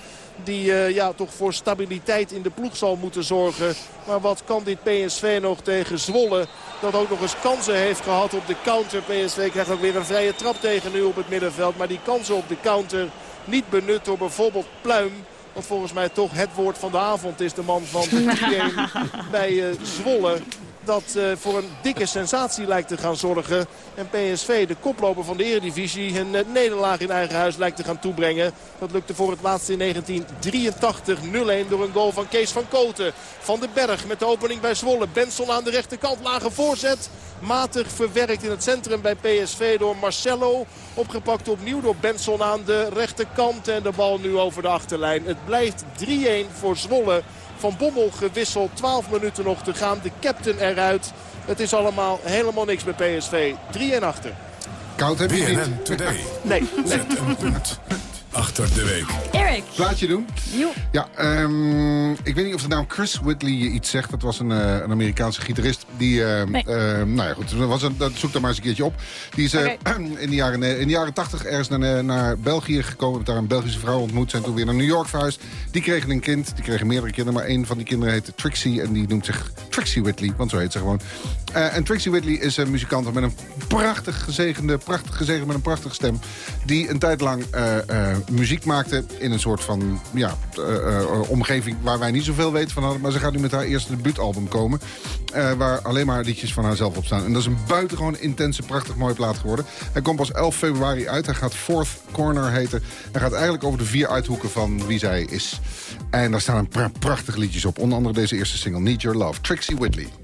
die uh, ja, toch voor stabiliteit in de ploeg zal moeten zorgen. Maar wat kan dit PSV nog tegen Zwolle? Dat ook nog eens kansen heeft gehad op de counter. PSV krijgt ook weer een vrije trap tegen nu op het middenveld. Maar die kansen op de counter niet benut door bijvoorbeeld Pluim. Wat volgens mij toch het woord van de avond is. De man van de [LAUGHS] 3 bij uh, Zwolle dat uh, voor een dikke sensatie lijkt te gaan zorgen. En PSV, de koploper van de Eredivisie, een uh, nederlaag in eigen huis lijkt te gaan toebrengen. Dat lukte voor het laatst in 1983 0-1 door een goal van Kees van Koten. Van den Berg met de opening bij Zwolle. Benson aan de rechterkant, lage voorzet. Matig verwerkt in het centrum bij PSV door Marcelo. Opgepakt opnieuw door Benson aan de rechterkant. En de bal nu over de achterlijn. Het blijft 3-1 voor Zwolle. Van Bommel gewisseld. 12 minuten nog te gaan. De captain eruit. Het is allemaal helemaal niks bij PSV. 3 en achter. Koud heb je BNN niet. Today. Nee. nee. Zet een punt achter de week. Erik. Plaatje doen? Ja, um, ik weet niet of de naam Chris Whitley je iets zegt. Dat was een, uh, een Amerikaanse gitarist. Die, uh, nee. uh, nou ja, goed, was een, dat zoek daar maar eens een keertje op. Die is okay. [CLEARS THROAT] in, de jaren, in de jaren 80 ergens naar, naar België gekomen. Heeft daar een Belgische vrouw ontmoet. Zijn toen weer naar New York verhuisd. Die kregen een kind. Die kregen meerdere kinderen. Maar een van die kinderen heette Trixie. En die noemt zich Trixie Whitley. Want zo heet ze gewoon. en Trixie Whitley is een muzikant met een prachtig gezegende, prachtig gezegend met een prachtige stem. Die een tijd lang muziek maakte in een soort van ja, uh, uh, omgeving waar wij niet zoveel weten van hadden. Maar ze gaat nu met haar eerste debuutalbum komen. Uh, waar alleen maar liedjes van haarzelf op staan. En dat is een buitengewoon intense, prachtig mooie plaat geworden. Hij komt pas 11 februari uit. Hij gaat Fourth Corner heten. Hij gaat eigenlijk over de vier uithoeken van wie zij is. En daar staan een pra prachtige liedjes op. Onder andere deze eerste single, Need Your Love. Trixie Whitley.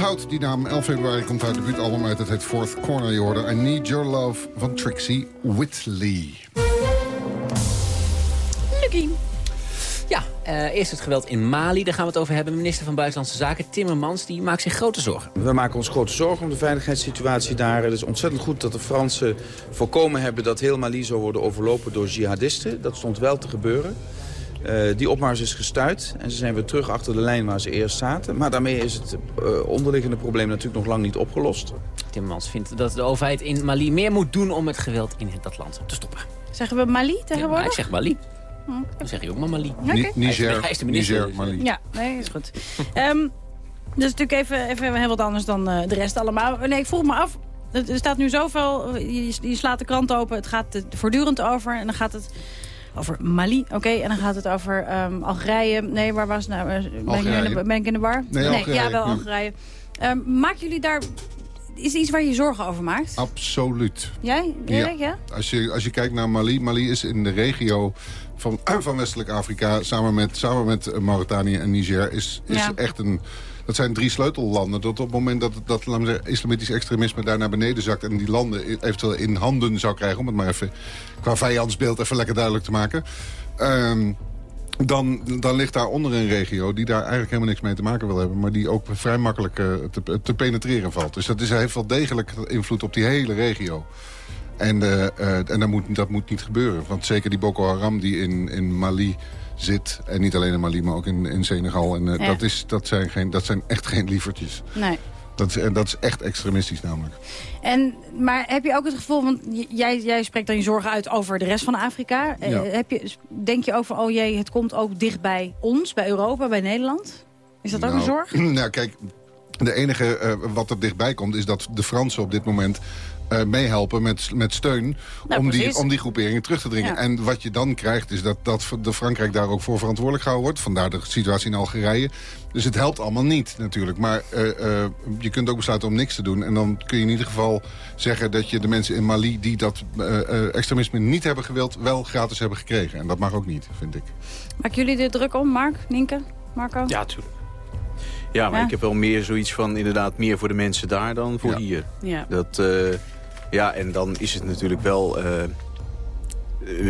Onthoud die naam. 11 februari komt haar debuutalbum uit. Het heet Fourth Corner. Je hoorde I Need Your Love van Trixie Whitley. Lucky. Ja, eh, eerst het geweld in Mali. Daar gaan we het over hebben. Minister van Buitenlandse Zaken Timmermans die maakt zich grote zorgen. We maken ons grote zorgen om de veiligheidssituatie daar. Het is ontzettend goed dat de Fransen voorkomen hebben... dat heel Mali zou worden overlopen door jihadisten. Dat stond wel te gebeuren. Uh, die opmars is gestuit en ze zijn weer terug achter de lijn waar ze eerst zaten. Maar daarmee is het uh, onderliggende probleem natuurlijk nog lang niet opgelost. Timmermans vindt dat de overheid in Mali meer moet doen om het geweld in dat land te stoppen. Zeggen we Mali tegenwoordig? Ja, ik zeg Mali. Dan zeg je ook maar Mali. Okay. Niger, hij is de minister. Niger, Mali. Ja, nee, is goed. um, dat is natuurlijk even, even heel wat anders dan uh, de rest allemaal. Nee, ik vroeg me af, er staat nu zoveel, je, je slaat de krant open, het gaat er voortdurend over en dan gaat het over Mali, oké. Okay, en dan gaat het over um, Algerije. Nee, waar was het nou? Ben ik, in de, ben ik in de bar? Nee, ja, wel Algerije. Um, maken jullie daar... Is er iets waar je je zorgen over maakt? Absoluut. Jij? Erik, ja. ja? Als, je, als je kijkt naar Mali... Mali is in de regio van, [CLEARS THROAT] van Westelijk Afrika... samen met, samen met Mauritanië en Niger... is, is ja. echt een... Dat zijn drie sleutellanden. Dat op het moment dat, dat islamitisch extremisme daar naar beneden zakt... en die landen eventueel in handen zou krijgen... om het maar even qua vijandsbeeld even lekker duidelijk te maken... Um, dan, dan ligt daar onder een regio die daar eigenlijk helemaal niks mee te maken wil hebben... maar die ook vrij makkelijk uh, te, te, penetreren valt. Dus dat is, heeft wel degelijk invloed op die hele regio. En, uh, uh, en dat, moet, dat moet niet gebeuren. Want zeker die Boko Haram die in, in Mali zit... en niet alleen in Mali, maar ook in, in Senegal... En, ja. dat, is, dat, zijn geen, dat zijn echt geen lievertjes. Nee. Dat is, en dat is echt extremistisch namelijk. En, maar heb je ook het gevoel, want jij, jij spreekt dan je zorgen uit over de rest van Afrika. Ja. Uh, heb je, denk je over, oh jee, het komt ook dicht bij ons, bij Europa, bij Nederland? Is dat nou, ook een zorg? [CLEARS THROAT] Nou kijk, de enige uh, wat er dichtbij komt is dat de Fransen op dit moment uh, meehelpen met, met steun nou, om, die, om die groeperingen terug te dringen. Ja. En wat je dan krijgt is dat, dat de Frankrijk daar ook voor verantwoordelijk gehouden wordt. Vandaar de situatie in Algerije. Dus het helpt allemaal niet natuurlijk. Maar uh, uh, je kunt ook besluiten om niks te doen. En dan kun je in ieder geval zeggen dat je de mensen in Mali... die dat extremisme niet hebben gewild, wel gratis hebben gekregen. En dat mag ook niet, vind ik. Maken jullie er druk om, Mark, Nienke, Marco? Ja, tuurlijk. Ja, maar ja. ik heb wel meer zoiets van inderdaad meer voor de mensen daar dan voor ja. hier. Ja. Dat, uh, ja, en dan is het natuurlijk wel uh,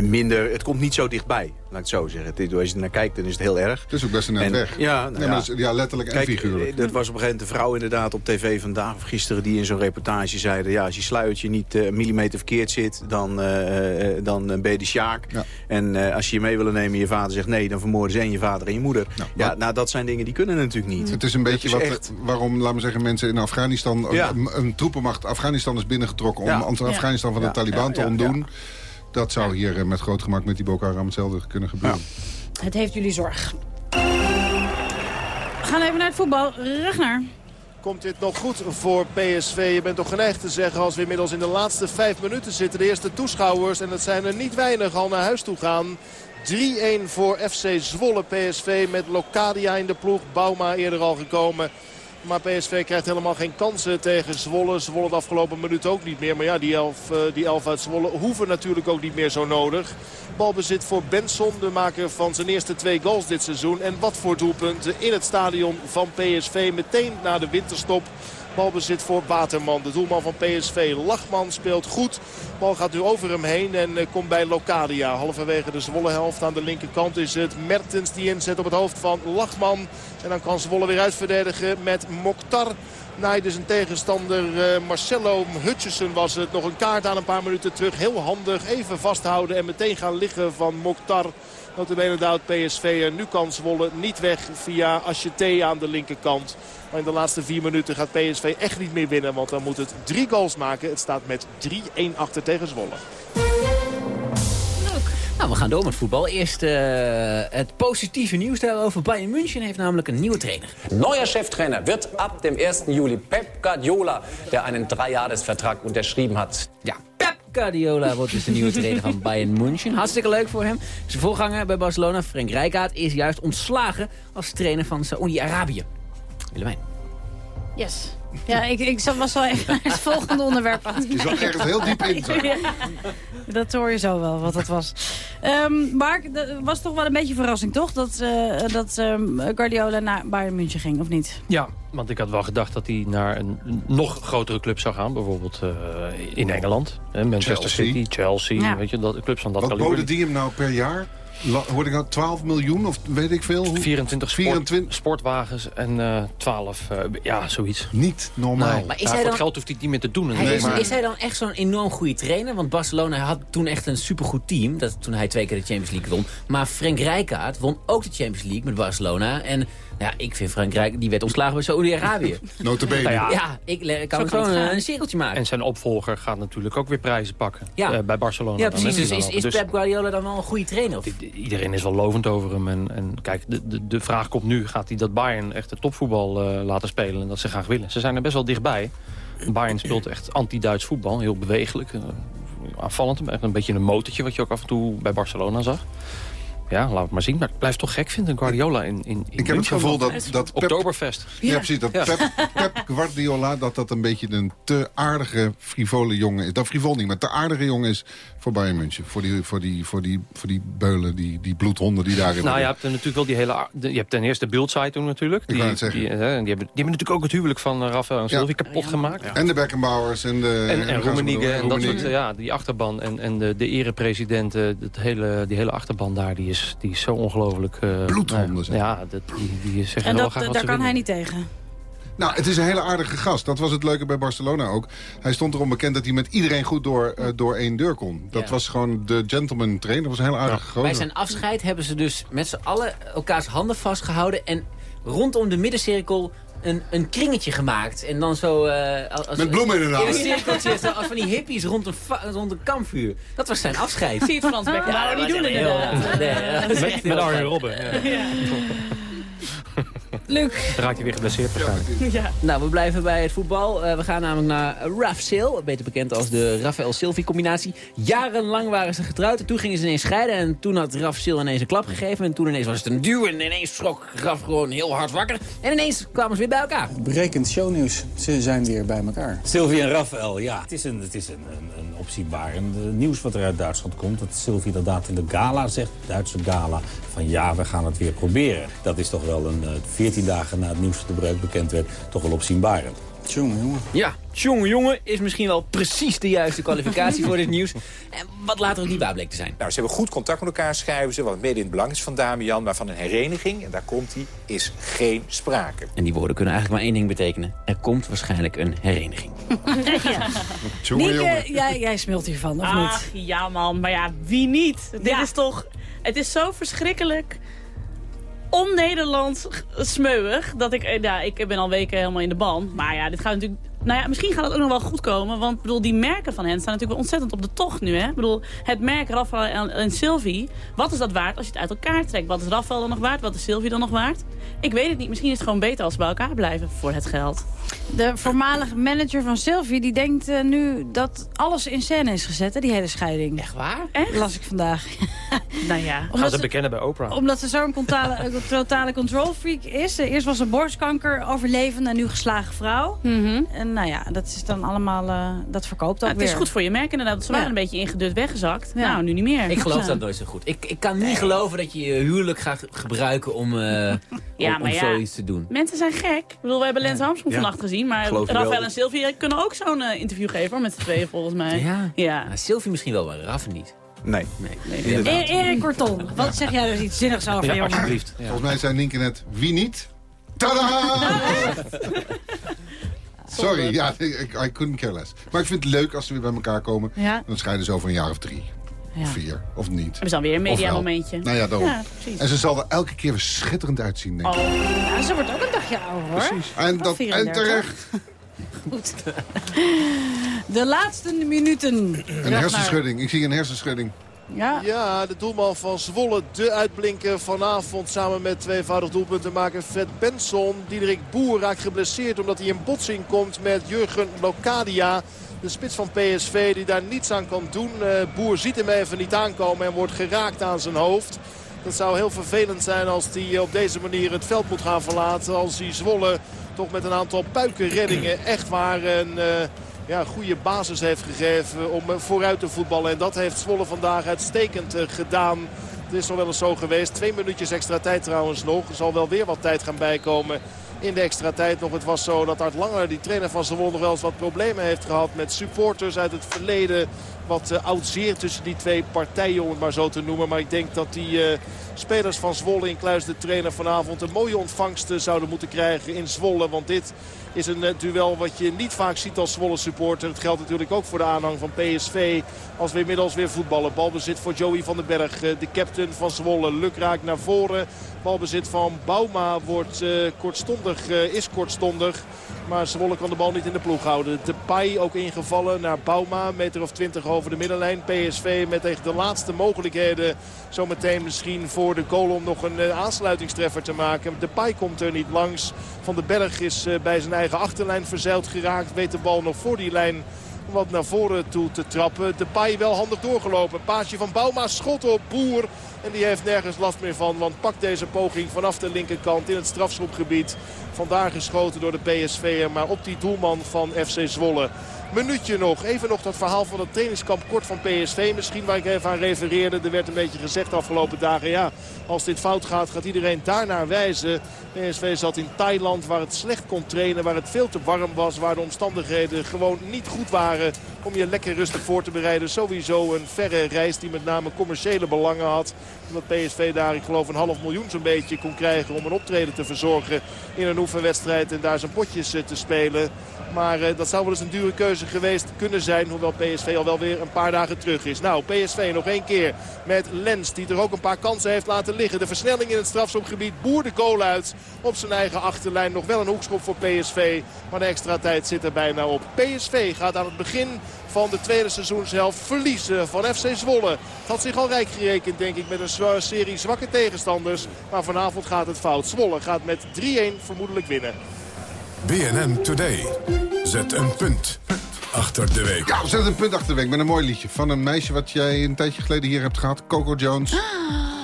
minder... Het komt niet zo dichtbij, laat ik het zo zeggen. Het, als je er naar kijkt, dan is het heel erg. Het is ook best een net en, weg. Ja, nou, nee, maar ja. ja, letterlijk en Kijk, figuurlijk. Dat was op een gegeven moment een vrouw inderdaad op tv vandaag of gisteren... die in zo'n reportage zeiden... ja, als je sluiertje niet uh, een millimeter verkeerd zit, dan, uh, dan ben je de sjaak. Ja. En uh, als je je mee willen nemen en je vader zegt nee... dan vermoorden ze en je vader en je moeder. Nou, ja, nou, dat zijn dingen die kunnen natuurlijk niet. Het is een beetje is wat, echt... waarom, laten we zeggen, mensen in Afghanistan... Ja. Een, een troepenmacht Afghanistan is binnengetrokken... om Ja. Afghanistan van de Ja. Taliban Ja, te ja, ontdoen. Dat zou hier eh, met groot gemak met die Boko Haram hetzelfde kunnen gebeuren. Het heeft jullie zorg. We gaan even naar het voetbal. Ragnar. Komt dit nog goed voor PSV? Je bent toch geneigd te zeggen als we inmiddels in de laatste vijf minuten zitten. De eerste toeschouwers, en dat zijn er niet weinig, al naar huis toe gaan. 3-1 voor FC Zwolle PSV met Locadia in de ploeg. Bauma eerder al gekomen. Maar PSV krijgt helemaal geen kansen tegen Zwolle. Zwolle de afgelopen minuut ook niet meer. Maar ja, die elf, uh, die elf uit Zwolle hoeven natuurlijk ook niet meer zo nodig. Balbezit voor Benson, de maker van zijn eerste twee goals dit seizoen. En wat voor doelpunten in het stadion van PSV meteen na de winterstop. Balbezit voor Waterman, de doelman van PSV. Lachman speelt goed. Bal gaat nu over hem heen en uh, komt bij Locadia. Halverwege de Zwolle helft aan de linkerkant is het Mertens die inzet op het hoofd van Lachman. En dan kan Zwolle weer uitverdedigen met Mokhtar. Naaide zijn tegenstander uh, Marcelo Hutchison was het. Nog een kaart aan een paar minuten terug. Heel handig. Even vasthouden en meteen gaan liggen van Mokhtar. Notabene duwt PSV er. Nu kan Zwolle niet weg via Acheté aan de linkerkant. Maar in de laatste vier minuten gaat PSV echt niet meer winnen. Want dan moet het drie goals maken. Het staat met 3-1 achter tegen Zwolle. Nou, we gaan door met voetbal. Eerst uh, het positieve nieuws daarover. Bayern München heeft namelijk een nieuwe trainer. Neuer Cheftrainer wird ab dem 1. Juli Pep Guardiola, der einen Dreijahresvertrag unterschrieben hat. Ja, Guardiola wordt dus de nieuwe trainer van Bayern München. Hartstikke leuk voor hem. Zijn voorganger bij Barcelona, Frank Rijkaard, is juist ontslagen als trainer van Saoedi-Arabië. Willemijn. Yes. Ja, ik, ik zat- was wel even naar het volgende onderwerp aan [LAUGHS] het Je zat ergens heel diep in. zo. Ja, dat hoor je zo wel, wat dat was. Ehm Mark, dat was toch wel een beetje een verrassing, toch? Dat, eh, dat ehm, Guardiola naar Bayern München ging, of niet? Ja, want ik had wel gedacht dat hij naar een nog grotere club zou gaan. Bijvoorbeeld eh, in Engeland. Hè, Manchester Chelsea. City, Chelsea. Ja. Weet je, dat, clubs van dat Wat kaliber. boden die hem nou per jaar? Hoorde ik nou 12 miljoen of weet ik veel? Hoe? 24, sport- 24. sportwagens en eh 12, eh, ja, zoiets. Niet normaal. Nee, Maar is ja, hij dan- het geld hoeft hij niet meer te doen. Hij Nee, is, maar- is hij dan echt zo'n enorm goede trainer? Want Barcelona had toen echt een supergoed team. Dat, toen hij twee keer de Champions League won. Maar Frank Rijkaard won ook de Champions League met Barcelona. En nou ja, ik vind Frank Rijkaard, die werd ontslagen bij Saoedi-Arabië. [LAUGHS] Notabene. Nou ja. ja, ik le- kan Zo kan het een, cirkeltje maken. En zijn opvolger gaat natuurlijk ook weer prijzen pakken. Ja. eh, bij Barcelona. ja, precies. Dus is. Dus Pep Guardiola dan wel een goede trainer? Of? iedereen is wel lovend over hem. En, en kijk, de, de, de vraag komt nu, gaat hij dat Bayern echt de topvoetbal eh, laten spelen? En dat ze graag willen. Ze zijn er best wel dichtbij. Bayern speelt echt anti-Duits voetbal. Heel bewegelijk. eh, aanvallend. Echt een beetje een motortje wat je ook af en toe bij Barcelona zag. Ja, laat het maar zien. Maar ik blijf toch gek vinden, Guardiola in, in, in Ik heb het gevoel dat, dat Pep, Oktoberfest. ja, precies, dat Ja. Pep, [LAUGHS] Pep Guardiola dat dat een beetje een te aardige, frivole jongen is. Dat frivol niet, maar te aardige jongen is voor Bayern München. Voor die, voor die, voor die, voor die beulen, die, die bloedhonden die daarin Nou, je hebt er natuurlijk wel die hele... je hebt ten eerste de Bildzeitung natuurlijk. Die, het zeggen. Die, hè, die, hebben, die hebben natuurlijk ook het huwelijk van eh, Rafael en Ja. Sylvie kapot gemaakt. En de Beckenbauers en de... En, en en dat soort, eh, ja, die achterban en, en de, de erepresident, eh, dat hele, die hele achterban daar, die is, die is zo ongelooflijk... eh, Bloedhonden, zeg. Ja, dat, die, die zeggen En wel dat, graag wat daar ze kan hij niet tegen. Nou, het is een hele aardige gast. Dat was het leuke bij Barcelona ook. Hij stond erom bekend dat hij met iedereen goed door, eh, door één deur kon. Dat Ja. was gewoon de gentleman trainer. Dat was een heel aardige gozer. Bij zijn afscheid hebben ze dus met z'n allen elkaars handen vastgehouden... en rondom de middencirkel een, een kringetje gemaakt. En dan zo... eh, als, Met bloemen in hun In een cirkeltje, zo als van die hippies rond een, rond een kampvuur. Dat was zijn afscheid. Zie je het Frans Beckenbauer dat niet was doen echt heel- inderdaad. Met, Arjen. Robben. [LAUGHS] [LAUGHS] Luc. Dan raakt hij weer geblesseerd waarschijnlijk. Ja. Nou, we blijven bij het voetbal. Eh, we gaan namelijk naar Raf Sil, beter bekend als de Rafael Silvi combinatie. Jarenlang waren ze getrouwd en toen gingen ze ineens scheiden. En toen had Raf Sil ineens een klap gegeven. En toen ineens was het een duw en ineens schrok Raf gewoon heel hard wakker. En ineens kwamen ze weer bij elkaar. Berekend shownieuws. Ze zijn weer bij elkaar. Sylvie en Rafael, ja. Het is een, het is een, een, een opzienbarend eh, nieuws wat er uit Duitsland komt. Dat Sylvie inderdaad in de gala zegt, de Duitse gala, van ja, we gaan het weer proberen. Dat is toch wel een eh, 14 dagen na het nieuws de breuk bekend werd, toch wel opzienbarend. Jongen, jongen. Ja, jongen, jongen is misschien wel precies de juiste kwalificatie voor dit nieuws. En wat later ook niet waar bleek te zijn. Nou, ze hebben goed contact met elkaar, schrijven ze. Wat mede in het belang is van Damian. Maar van een hereniging, en daar komt hij, is geen sprake. En die woorden kunnen eigenlijk maar één ding betekenen. Er komt waarschijnlijk een hereniging. [LAUGHS] Nienke, jij, jij smult hiervan, of Ach, niet? ja man, maar ja, wie niet? Dit Ja. is toch... Het is zo verschrikkelijk on-Nederlands smeuig dat ik... eh, Ja, ik ben al weken helemaal in de ban. Maar ja, dit gaat natuurlijk... Nou ja, misschien gaat het ook nog wel goed komen. Want ik bedoel, die merken van hen staan natuurlijk wel ontzettend op de tocht nu. Hè? Ik bedoel, het merk Rafael en, en Sylvie. Wat is dat waard als je het uit elkaar trekt? Wat is Rafael dan nog waard? Wat is Sylvie dan nog waard? Ik weet het niet. Misschien is het gewoon beter als ze bij elkaar blijven voor het geld. De voormalige manager van Sylvie die denkt eh, nu dat alles in scène is gezet, hè, die hele scheiding. Echt waar? Echt? Las ik vandaag. [LAUGHS] nou ja. Gaan Omdat ze ze- bekennen bij Oprah. Omdat ze zo'n totale, [LAUGHS] totale control freak is. Eh, Eerst was ze borstkanker overlevende en nu geslagen vrouw. En nou ja, dat is dan allemaal, eh, dat verkoopt ook Nou, het is weer. goed voor je merk inderdaad. Ze waren Ja. een beetje ingedut weggezakt. Ja. Nou, nu niet meer. Ik geloof Ja. dat nooit zo goed. Ik, ik kan niet geloven dat je je huwelijk gaat gebruiken om, eh, [LAUGHS] Ja, om, ja. zoiets te doen. Mensen zijn gek. Ik bedoel, we hebben Lens Armstrong Ja. vannacht gezien. Maar. Rafael en Sylvie kunnen ook zo'n eh, interview geven hoor, met z'n tweeën volgens mij. Ja? Ja. Nou, Sylvie misschien wel, maar Raffen niet. Nee. nee. E- Erik Korton, wat zeg jij er iets zinnigs over, jongen? Volgens mij zei Nienke net, wie niet? Tada! [LAUGHS] Sorry, ja, [LAUGHS] ik, I couldn't care less. Maar ik vind het leuk als ze weer bij elkaar komen. Ja. Dan scheiden ze over een jaar of drie. Ja. Of vier, of niet. Hebben ze dan weer een mediamomentje. Nou ja, daarom. Ja, precies. en ze zal er elke keer weer schitterend uitzien, denk ik. Oh, ja, ze wordt ook een dagje ouder, hoor. Precies. En, dat, en 34. terecht. [LAUGHS] Goed. De laatste minuten. Een hersenschudding. Ik zie een hersenschudding. Ja. ja, de doelman van Zwolle, de uitblinker vanavond samen met tweevoudig doelpuntenmaker Fred Benson. Diederik Boer raakt geblesseerd omdat hij in botsing komt met Jurgen Locadia. De spits van PSV die daar niets aan kan doen. Eh, Boer ziet hem even niet aankomen en wordt geraakt aan zijn hoofd. Dat zou heel vervelend zijn als hij op deze manier het veld moet gaan verlaten. Als hij Zwolle toch met een aantal puikenreddingen echt waar een uh, ja, goede basis heeft gegeven om vooruit te voetballen. En dat heeft Zwolle vandaag uitstekend uh, gedaan. Het is nog wel eens zo geweest. Twee minuutjes extra tijd trouwens nog. Er zal wel weer wat tijd gaan bijkomen in de extra tijd nog. Het was zo dat Art Langer, die trainer van Zwolle, nog wel eens wat problemen heeft gehad met supporters uit het verleden. Wat uh, oud zeer tussen die twee partijen, om het maar zo te noemen. Maar ik denk dat die spelers van Zwolle in Kluis de trainer vanavond een mooie ontvangst zouden moeten krijgen in Zwolle. Want dit is een uh, duel wat je niet vaak ziet als Zwolle supporter. Het geldt natuurlijk ook voor de aanhang van PSV. Als we inmiddels weer voetballen. Balbezit voor Joey van den Berg, de captain van Zwolle. Lukraak naar voren. Balbezit van Bauma wordt kortstondig, is kortstondig. Maar Zwolle kan de bal niet in de ploeg houden. De Pai ook ingevallen naar Bauma. Meter of 20 over de middenlijn. PSV met echt de laatste mogelijkheden. Zometeen misschien voor de goal om nog een aansluitingstreffer te maken. De Pai komt er niet langs. Van den Berg is bij zijn eigen achterlijn verzeild geraakt. Weet de bal nog voor die lijn wat naar voren toe te trappen. De Pai wel handig doorgelopen. Paasje van Bauma, schot op Boer. En die heeft nergens last meer van. Want pakt deze poging vanaf de linkerkant in het strafschopgebied. Vandaar geschoten door de PSV'er. Maar op die doelman van FC Zwolle. Minuutje nog. Even nog dat verhaal van het trainingskamp kort van PSV. Misschien waar ik even aan refereerde. Er werd een beetje gezegd de afgelopen dagen. Ja, als dit fout gaat, gaat iedereen daarnaar wijzen. PSV zat in Thailand waar het slecht kon trainen. Waar het veel te warm was. Waar de omstandigheden gewoon niet goed waren om je lekker rustig voor te bereiden. Sowieso een verre reis die met name commerciële belangen had. Omdat PSV daar, ik geloof, een half miljoen zo'n beetje kon krijgen om een optreden te verzorgen in een oefenwedstrijd. En daar zijn potjes te spelen. Maar uh, dat zou wel eens een dure keuze geweest kunnen zijn. Hoewel PSV al wel weer een paar dagen terug is. Nou, PSV nog één keer met Lens. Die er ook een paar kansen heeft laten liggen. De versnelling in het strafschopgebied. Boer de goal uit op zijn eigen achterlijn. Nog wel een hoekschop voor PSV. Maar de extra tijd zit er bijna op. PSV gaat aan het begin van de tweede seizoenshelft verliezen van FC Zwolle. Had zich al rijk gerekend denk ik met een serie zwakke tegenstanders. Maar vanavond gaat het fout. Zwolle gaat met 3-1 vermoedelijk winnen. BNN Today. Zet een punt achter de week. Ja, zet een punt achter de week met een mooi liedje. Van een meisje wat jij een tijdje geleden hier hebt gehad. Coco Jones.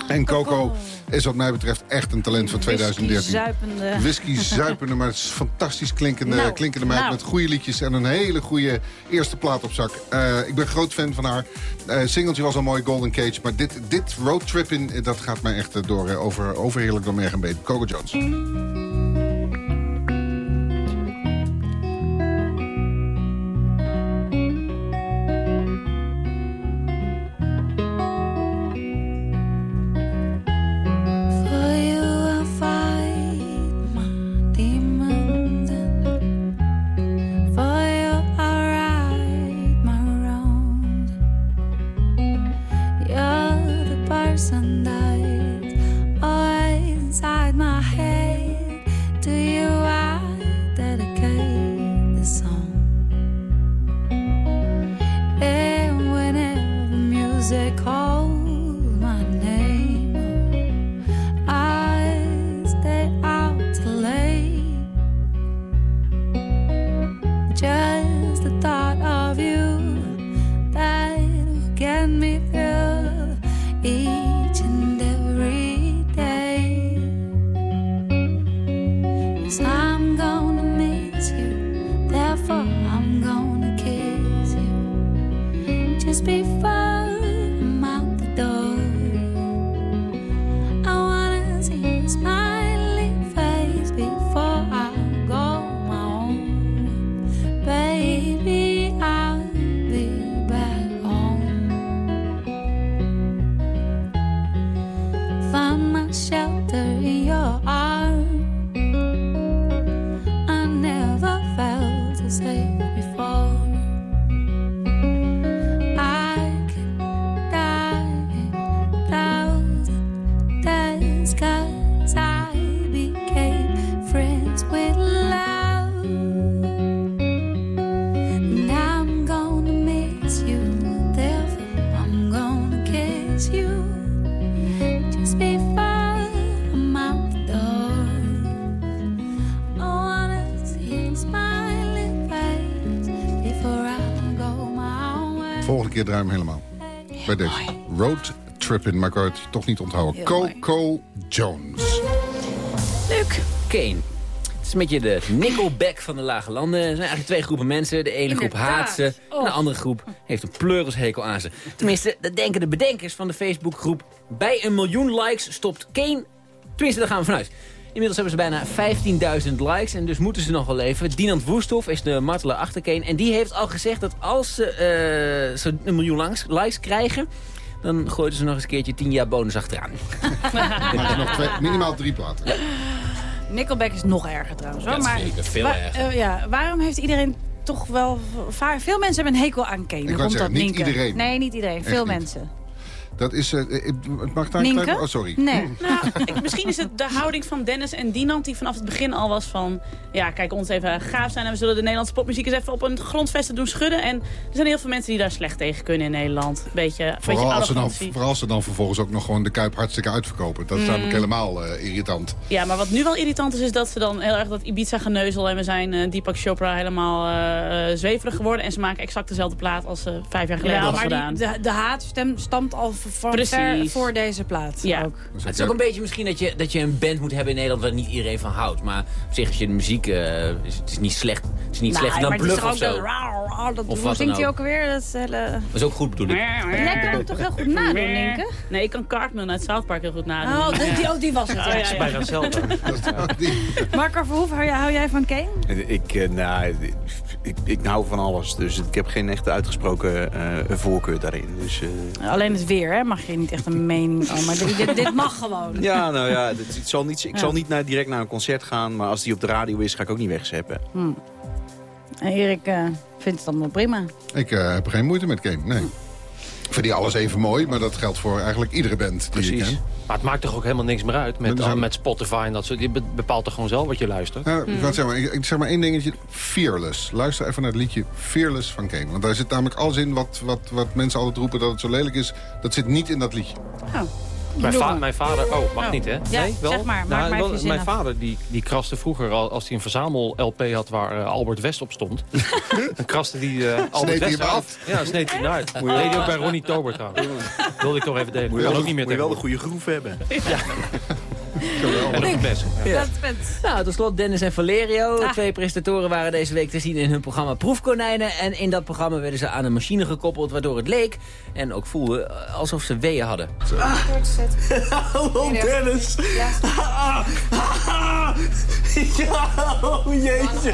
En Coco is wat mij betreft echt een talent van 2013. Whisky-zuipende. [LAUGHS] Whisky-zuipende, maar het is fantastisch klinkende, Nou, klinkende meid nou. met goede liedjes en een hele goede eerste plaat op zak. Eh, ik ben groot fan van haar. Eh singeltje was al mooi, Golden Cage, maar dit, dit roadtrip in, dat gaat mij echt eh, door, over, overheerlijk door merg en been. Coco Jones. Keer draai hem helemaal. Bij deze. Road Trippin', maar ik kan het toch niet onthouden. Heel mooi. Coco Jones. Leuk. Kane. Het is een beetje de Nickelback van de lage landen. Er zijn eigenlijk twee groepen mensen. De ene groep haat ze. En de andere groep heeft een pleurishekel aan ze. Tenminste, dat denken de bedenkers van de Facebookgroep. Bij een miljoen likes stopt Kane... Tenminste, daar gaan we vanuit. Inmiddels hebben ze bijna 15.000 likes en dus moeten ze nog wel leven. Dinant Woesthof is de martelaar achter Kane. En die heeft al gezegd dat als ze, eh, ze een miljoen langs- likes krijgen... dan gooien ze nog eens een keertje 10 jaar bonus achteraan. [LAUGHS] Maar is nog twee, minimaal drie platen. Nickelback is nog erger trouwens. Hoor. Ja, maar zeker. Veel erger. eh, ja, waarom heeft iedereen toch wel... Veel mensen hebben een hekel aan Kane. wou Rond zeggen, dat niet iedereen. Nee, niet iedereen. Echt Veel niet. mensen. Dat is... eh, eh, het mag daar een klein... Oh, sorry. Nee. [LAUGHS] Nou, ik- misschien is het de houding van Dennis en Dinant die vanaf het begin al was van... Ja, kijk, ons even gaaf zijn en we zullen de Nederlandse popmuziek eens even op een grondvesten doen schudden. En er zijn heel veel mensen die daar slecht tegen kunnen in Nederland. Beetje, Vooral beetje als, ze dan, vooral als ze dan vervolgens ook nog gewoon de Kuip hartstikke uitverkopen. Dat is Mm. namelijk helemaal eh, irritant. Ja, maar wat nu wel irritant is, is dat ze dan heel erg dat Ibiza geneuzel... en we zijn eh, Deepak Chopra helemaal zweverig geworden... en ze maken exact dezelfde plaat als ze vijf jaar geleden Ja, hadden maar gedaan. die, de, de haat stem, stamt al Precies. voor deze plaat. Ja. Ook. Het is ook een beetje misschien dat je, dat je een band moet hebben in Nederland waar niet iedereen van houdt. Maar op zich als je de muziek, eh, is, het is niet slecht, het is niet Nou, slechter dan Bluff of zo. dat- Of Hoe zingt hij ook. alweer? Dat is hele... Dat is ook goed bedoel ik. Jij kan hem toch heel goed nadoen, Nienke? Nee, ik kan Cartman uit South Park heel goed nadoen. Oh, die, die, oh, die was het. Oh, ja. ja, ja. Bijna hetzelfde. [LAUGHS] [LAUGHS] Marco Verhoef, hou, jij- hou jij van Kane? Ik, eh, nou, ik, ik hou van alles, dus ik heb geen echt uitgesproken eh, voorkeur daarin. Dus, eh, Alleen het weer, hè? Mag je niet echt een mening over. Maar dit, dit, dit mag gewoon. ja, nou ja, dit, het zal niet, ik Ja. zal niet naar, direct naar een concert gaan, maar als die op de radio is, ga ik ook niet wegzeppen. Hm. En Erik eh, vindt het allemaal prima. Ik eh, heb geen moeite met Kane, nee. Ik vind die alles even mooi, maar dat geldt voor eigenlijk iedere band die ik ken. Maar het maakt toch ook helemaal niks meer uit met, zijn- met Spotify en dat soort. Je be- bepaalt toch gewoon zelf wat je luistert. Nou, ik, zeggen, maar, ik, ik zeg maar één dingetje. Fearless. Luister even naar het liedje Fearless van Kane. Want daar zit namelijk alles in wat, wat, wat mensen altijd roepen dat het zo lelijk is. Dat zit niet in dat liedje. Mijn, va- mijn vader... Oh, mag Oh. niet, hè? Ja, nee, wel? zeg maar, maak Nou, maar wel, zin Mijn af. vader die, die kraste vroeger, al- als hij een verzamel-LP had waar eh, Albert West op stond... [LAUGHS] dan kraste die eh, Albert hij West uit. af? Ja, sneed hij eruit. Dat deed hij ook bij Ronnie Tober trouwens. Wilde ik toch even delen. Moet je Kan wel, ook niet meer moet je wel de goede groef hebben. [LAUGHS] [LAUGHS] En. Ja. Dat vindt. Nou, tot slot Dennis en Valerio. Ah. Twee presentatoren waren deze week te zien in hun programma Proefkonijnen. En in dat programma werden ze aan een machine gekoppeld... waardoor het leek en ook voelde eh, alsof ze weeën hadden. Hallo Dennis. [LAUGHS] Ja, oh jeetje.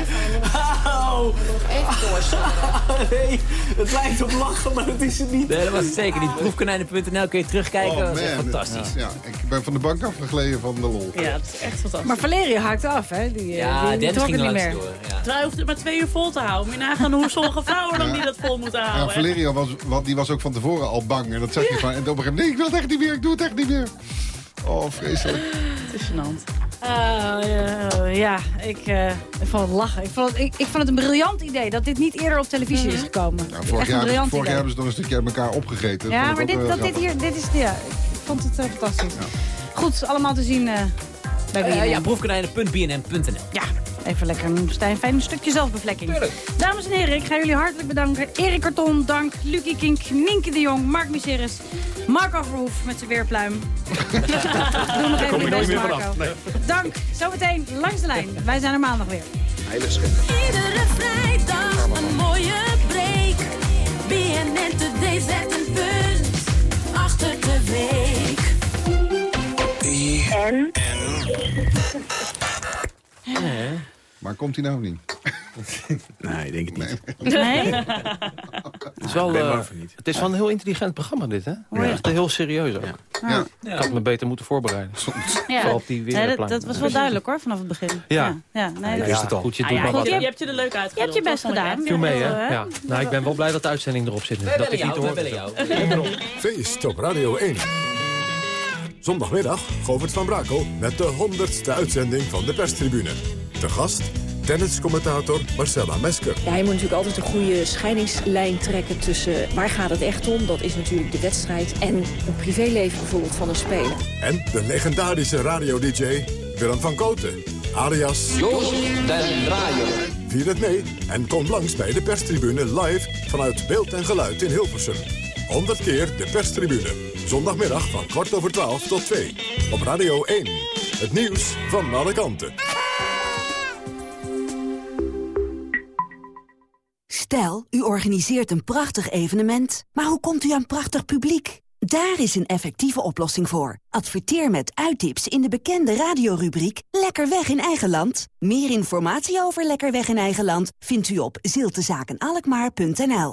Auw. [LAUGHS] Nee, het lijkt op lachen, maar dat is het niet. Nee, dat was het zeker niet. Proefkonijnen.nl kun je terugkijken. dat is echt fantastisch. Ja, ik ben van de bank afgegleden van de lol. Ja, dat is echt fantastisch. Maar Valerio haakte af, hè? Die, eh, Ja, die, die ging het er niet meer. door. Ja. Terwijl je hoeft het maar twee uur vol te houden. Moet je nagaan hoe sommige [LAUGHS] vrouwen dan die dat vol moeten Ja, houden. Valerio was, wat, die was ook van tevoren al bang. En dat zeg je van. En op een gegeven moment, nee, ik wil het echt niet meer, ik doe het echt niet meer. Oh, vreselijk. Het is gênant. Ah, ja, ja, ik, eh, ik vond het lachen. Ik vond het, ik, ik vond het een briljant idee dat dit niet eerder op televisie is gekomen. Ja, Echt vorig, jaar, vorig jaar hebben ze nog een stukje uit elkaar opgegeten. Ja, maar dit, dat dit hier, dit is, ja, ik vond het fantastisch. Goed, allemaal te zien eh, bij Eh, BNN. ja, proefkonijnen.bnn.nl. Ja, even lekker een fijn, fijn stukje zelfbevlekking. Dames en heren, ik ga jullie hartelijk bedanken. Erik Karton, dank. Lucie Kink, Nienke de Jong, Mark Miseris, Marco Verhoef met zijn weerpluim. [LAUGHS] Doe nog even je best, Marco. Nee. Dank. Zometeen langs de lijn. Wij zijn er maandag weer. Heilig. Iedere vrijdag een mooie break. BNN Today zet een punt En? Maar komt hij nou niet? [LAUGHS] Nee, ik denk het niet. Nee? Het is, wel, eh, niet. het is wel een heel intelligent programma dit, hè? ja. Echt heel serieus ook. Ja. Ik had me beter moeten voorbereiden. Ja. Vooral op die Nee, dat, dat was wel duidelijk hoor, vanaf het begin. Ja. ja. nee, dat- wist het al. Goed, je Ah, doet ja, maar goed, wat. je, hebt je er leuk uit. Je hebt je best gedaan. Viel mee, Ja, hè? Ja. Nou, ik ben wel blij dat de uitzending erop zit. Wij dat bellen ik niet jou, hoor. bellen jou. Feest op Radio 1. Zondagmiddag Govert van Brakel met de 100ste uitzending van de perstribune. De gast, tenniscommentator Marcella Mesker. Ja, je moet natuurlijk altijd een goede scheidingslijn trekken tussen waar gaat het echt om, dat is natuurlijk de wedstrijd, en een privéleven bijvoorbeeld van een speler. En de legendarische radio-dj Willem van Koten. Alias Joost den Draaier. Vier het mee en kom langs bij de perstribune live vanuit beeld en geluid in Hilversum. 100 keer de perstribune. Zondagmiddag van kwart over 12 tot 2. Op Radio 1. Het nieuws van alle kanten. Stel, u organiseert een prachtig evenement, maar hoe komt u aan prachtig publiek? Daar is een effectieve oplossing voor. Adverteer met uittips in de bekende radiorubriek Lekker weg in eigen land. Meer informatie over Lekker weg in eigen land vindt u op ziltezakenalkmaar.nl.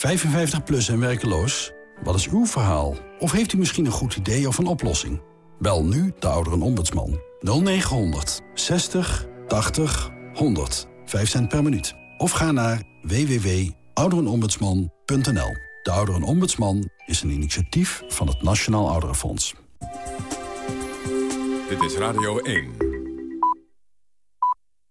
55 plus en werkeloos? Wat is uw verhaal? Of heeft u misschien een goed idee of een oplossing? Bel nu de ouderenombudsman. 0900 60 80 100. 5 cent per minuut. Of ga naar www.ouderenombudsman.nl. De Ouderenombudsman is een initiatief van het Nationaal Ouderenfonds. Dit is Radio 1.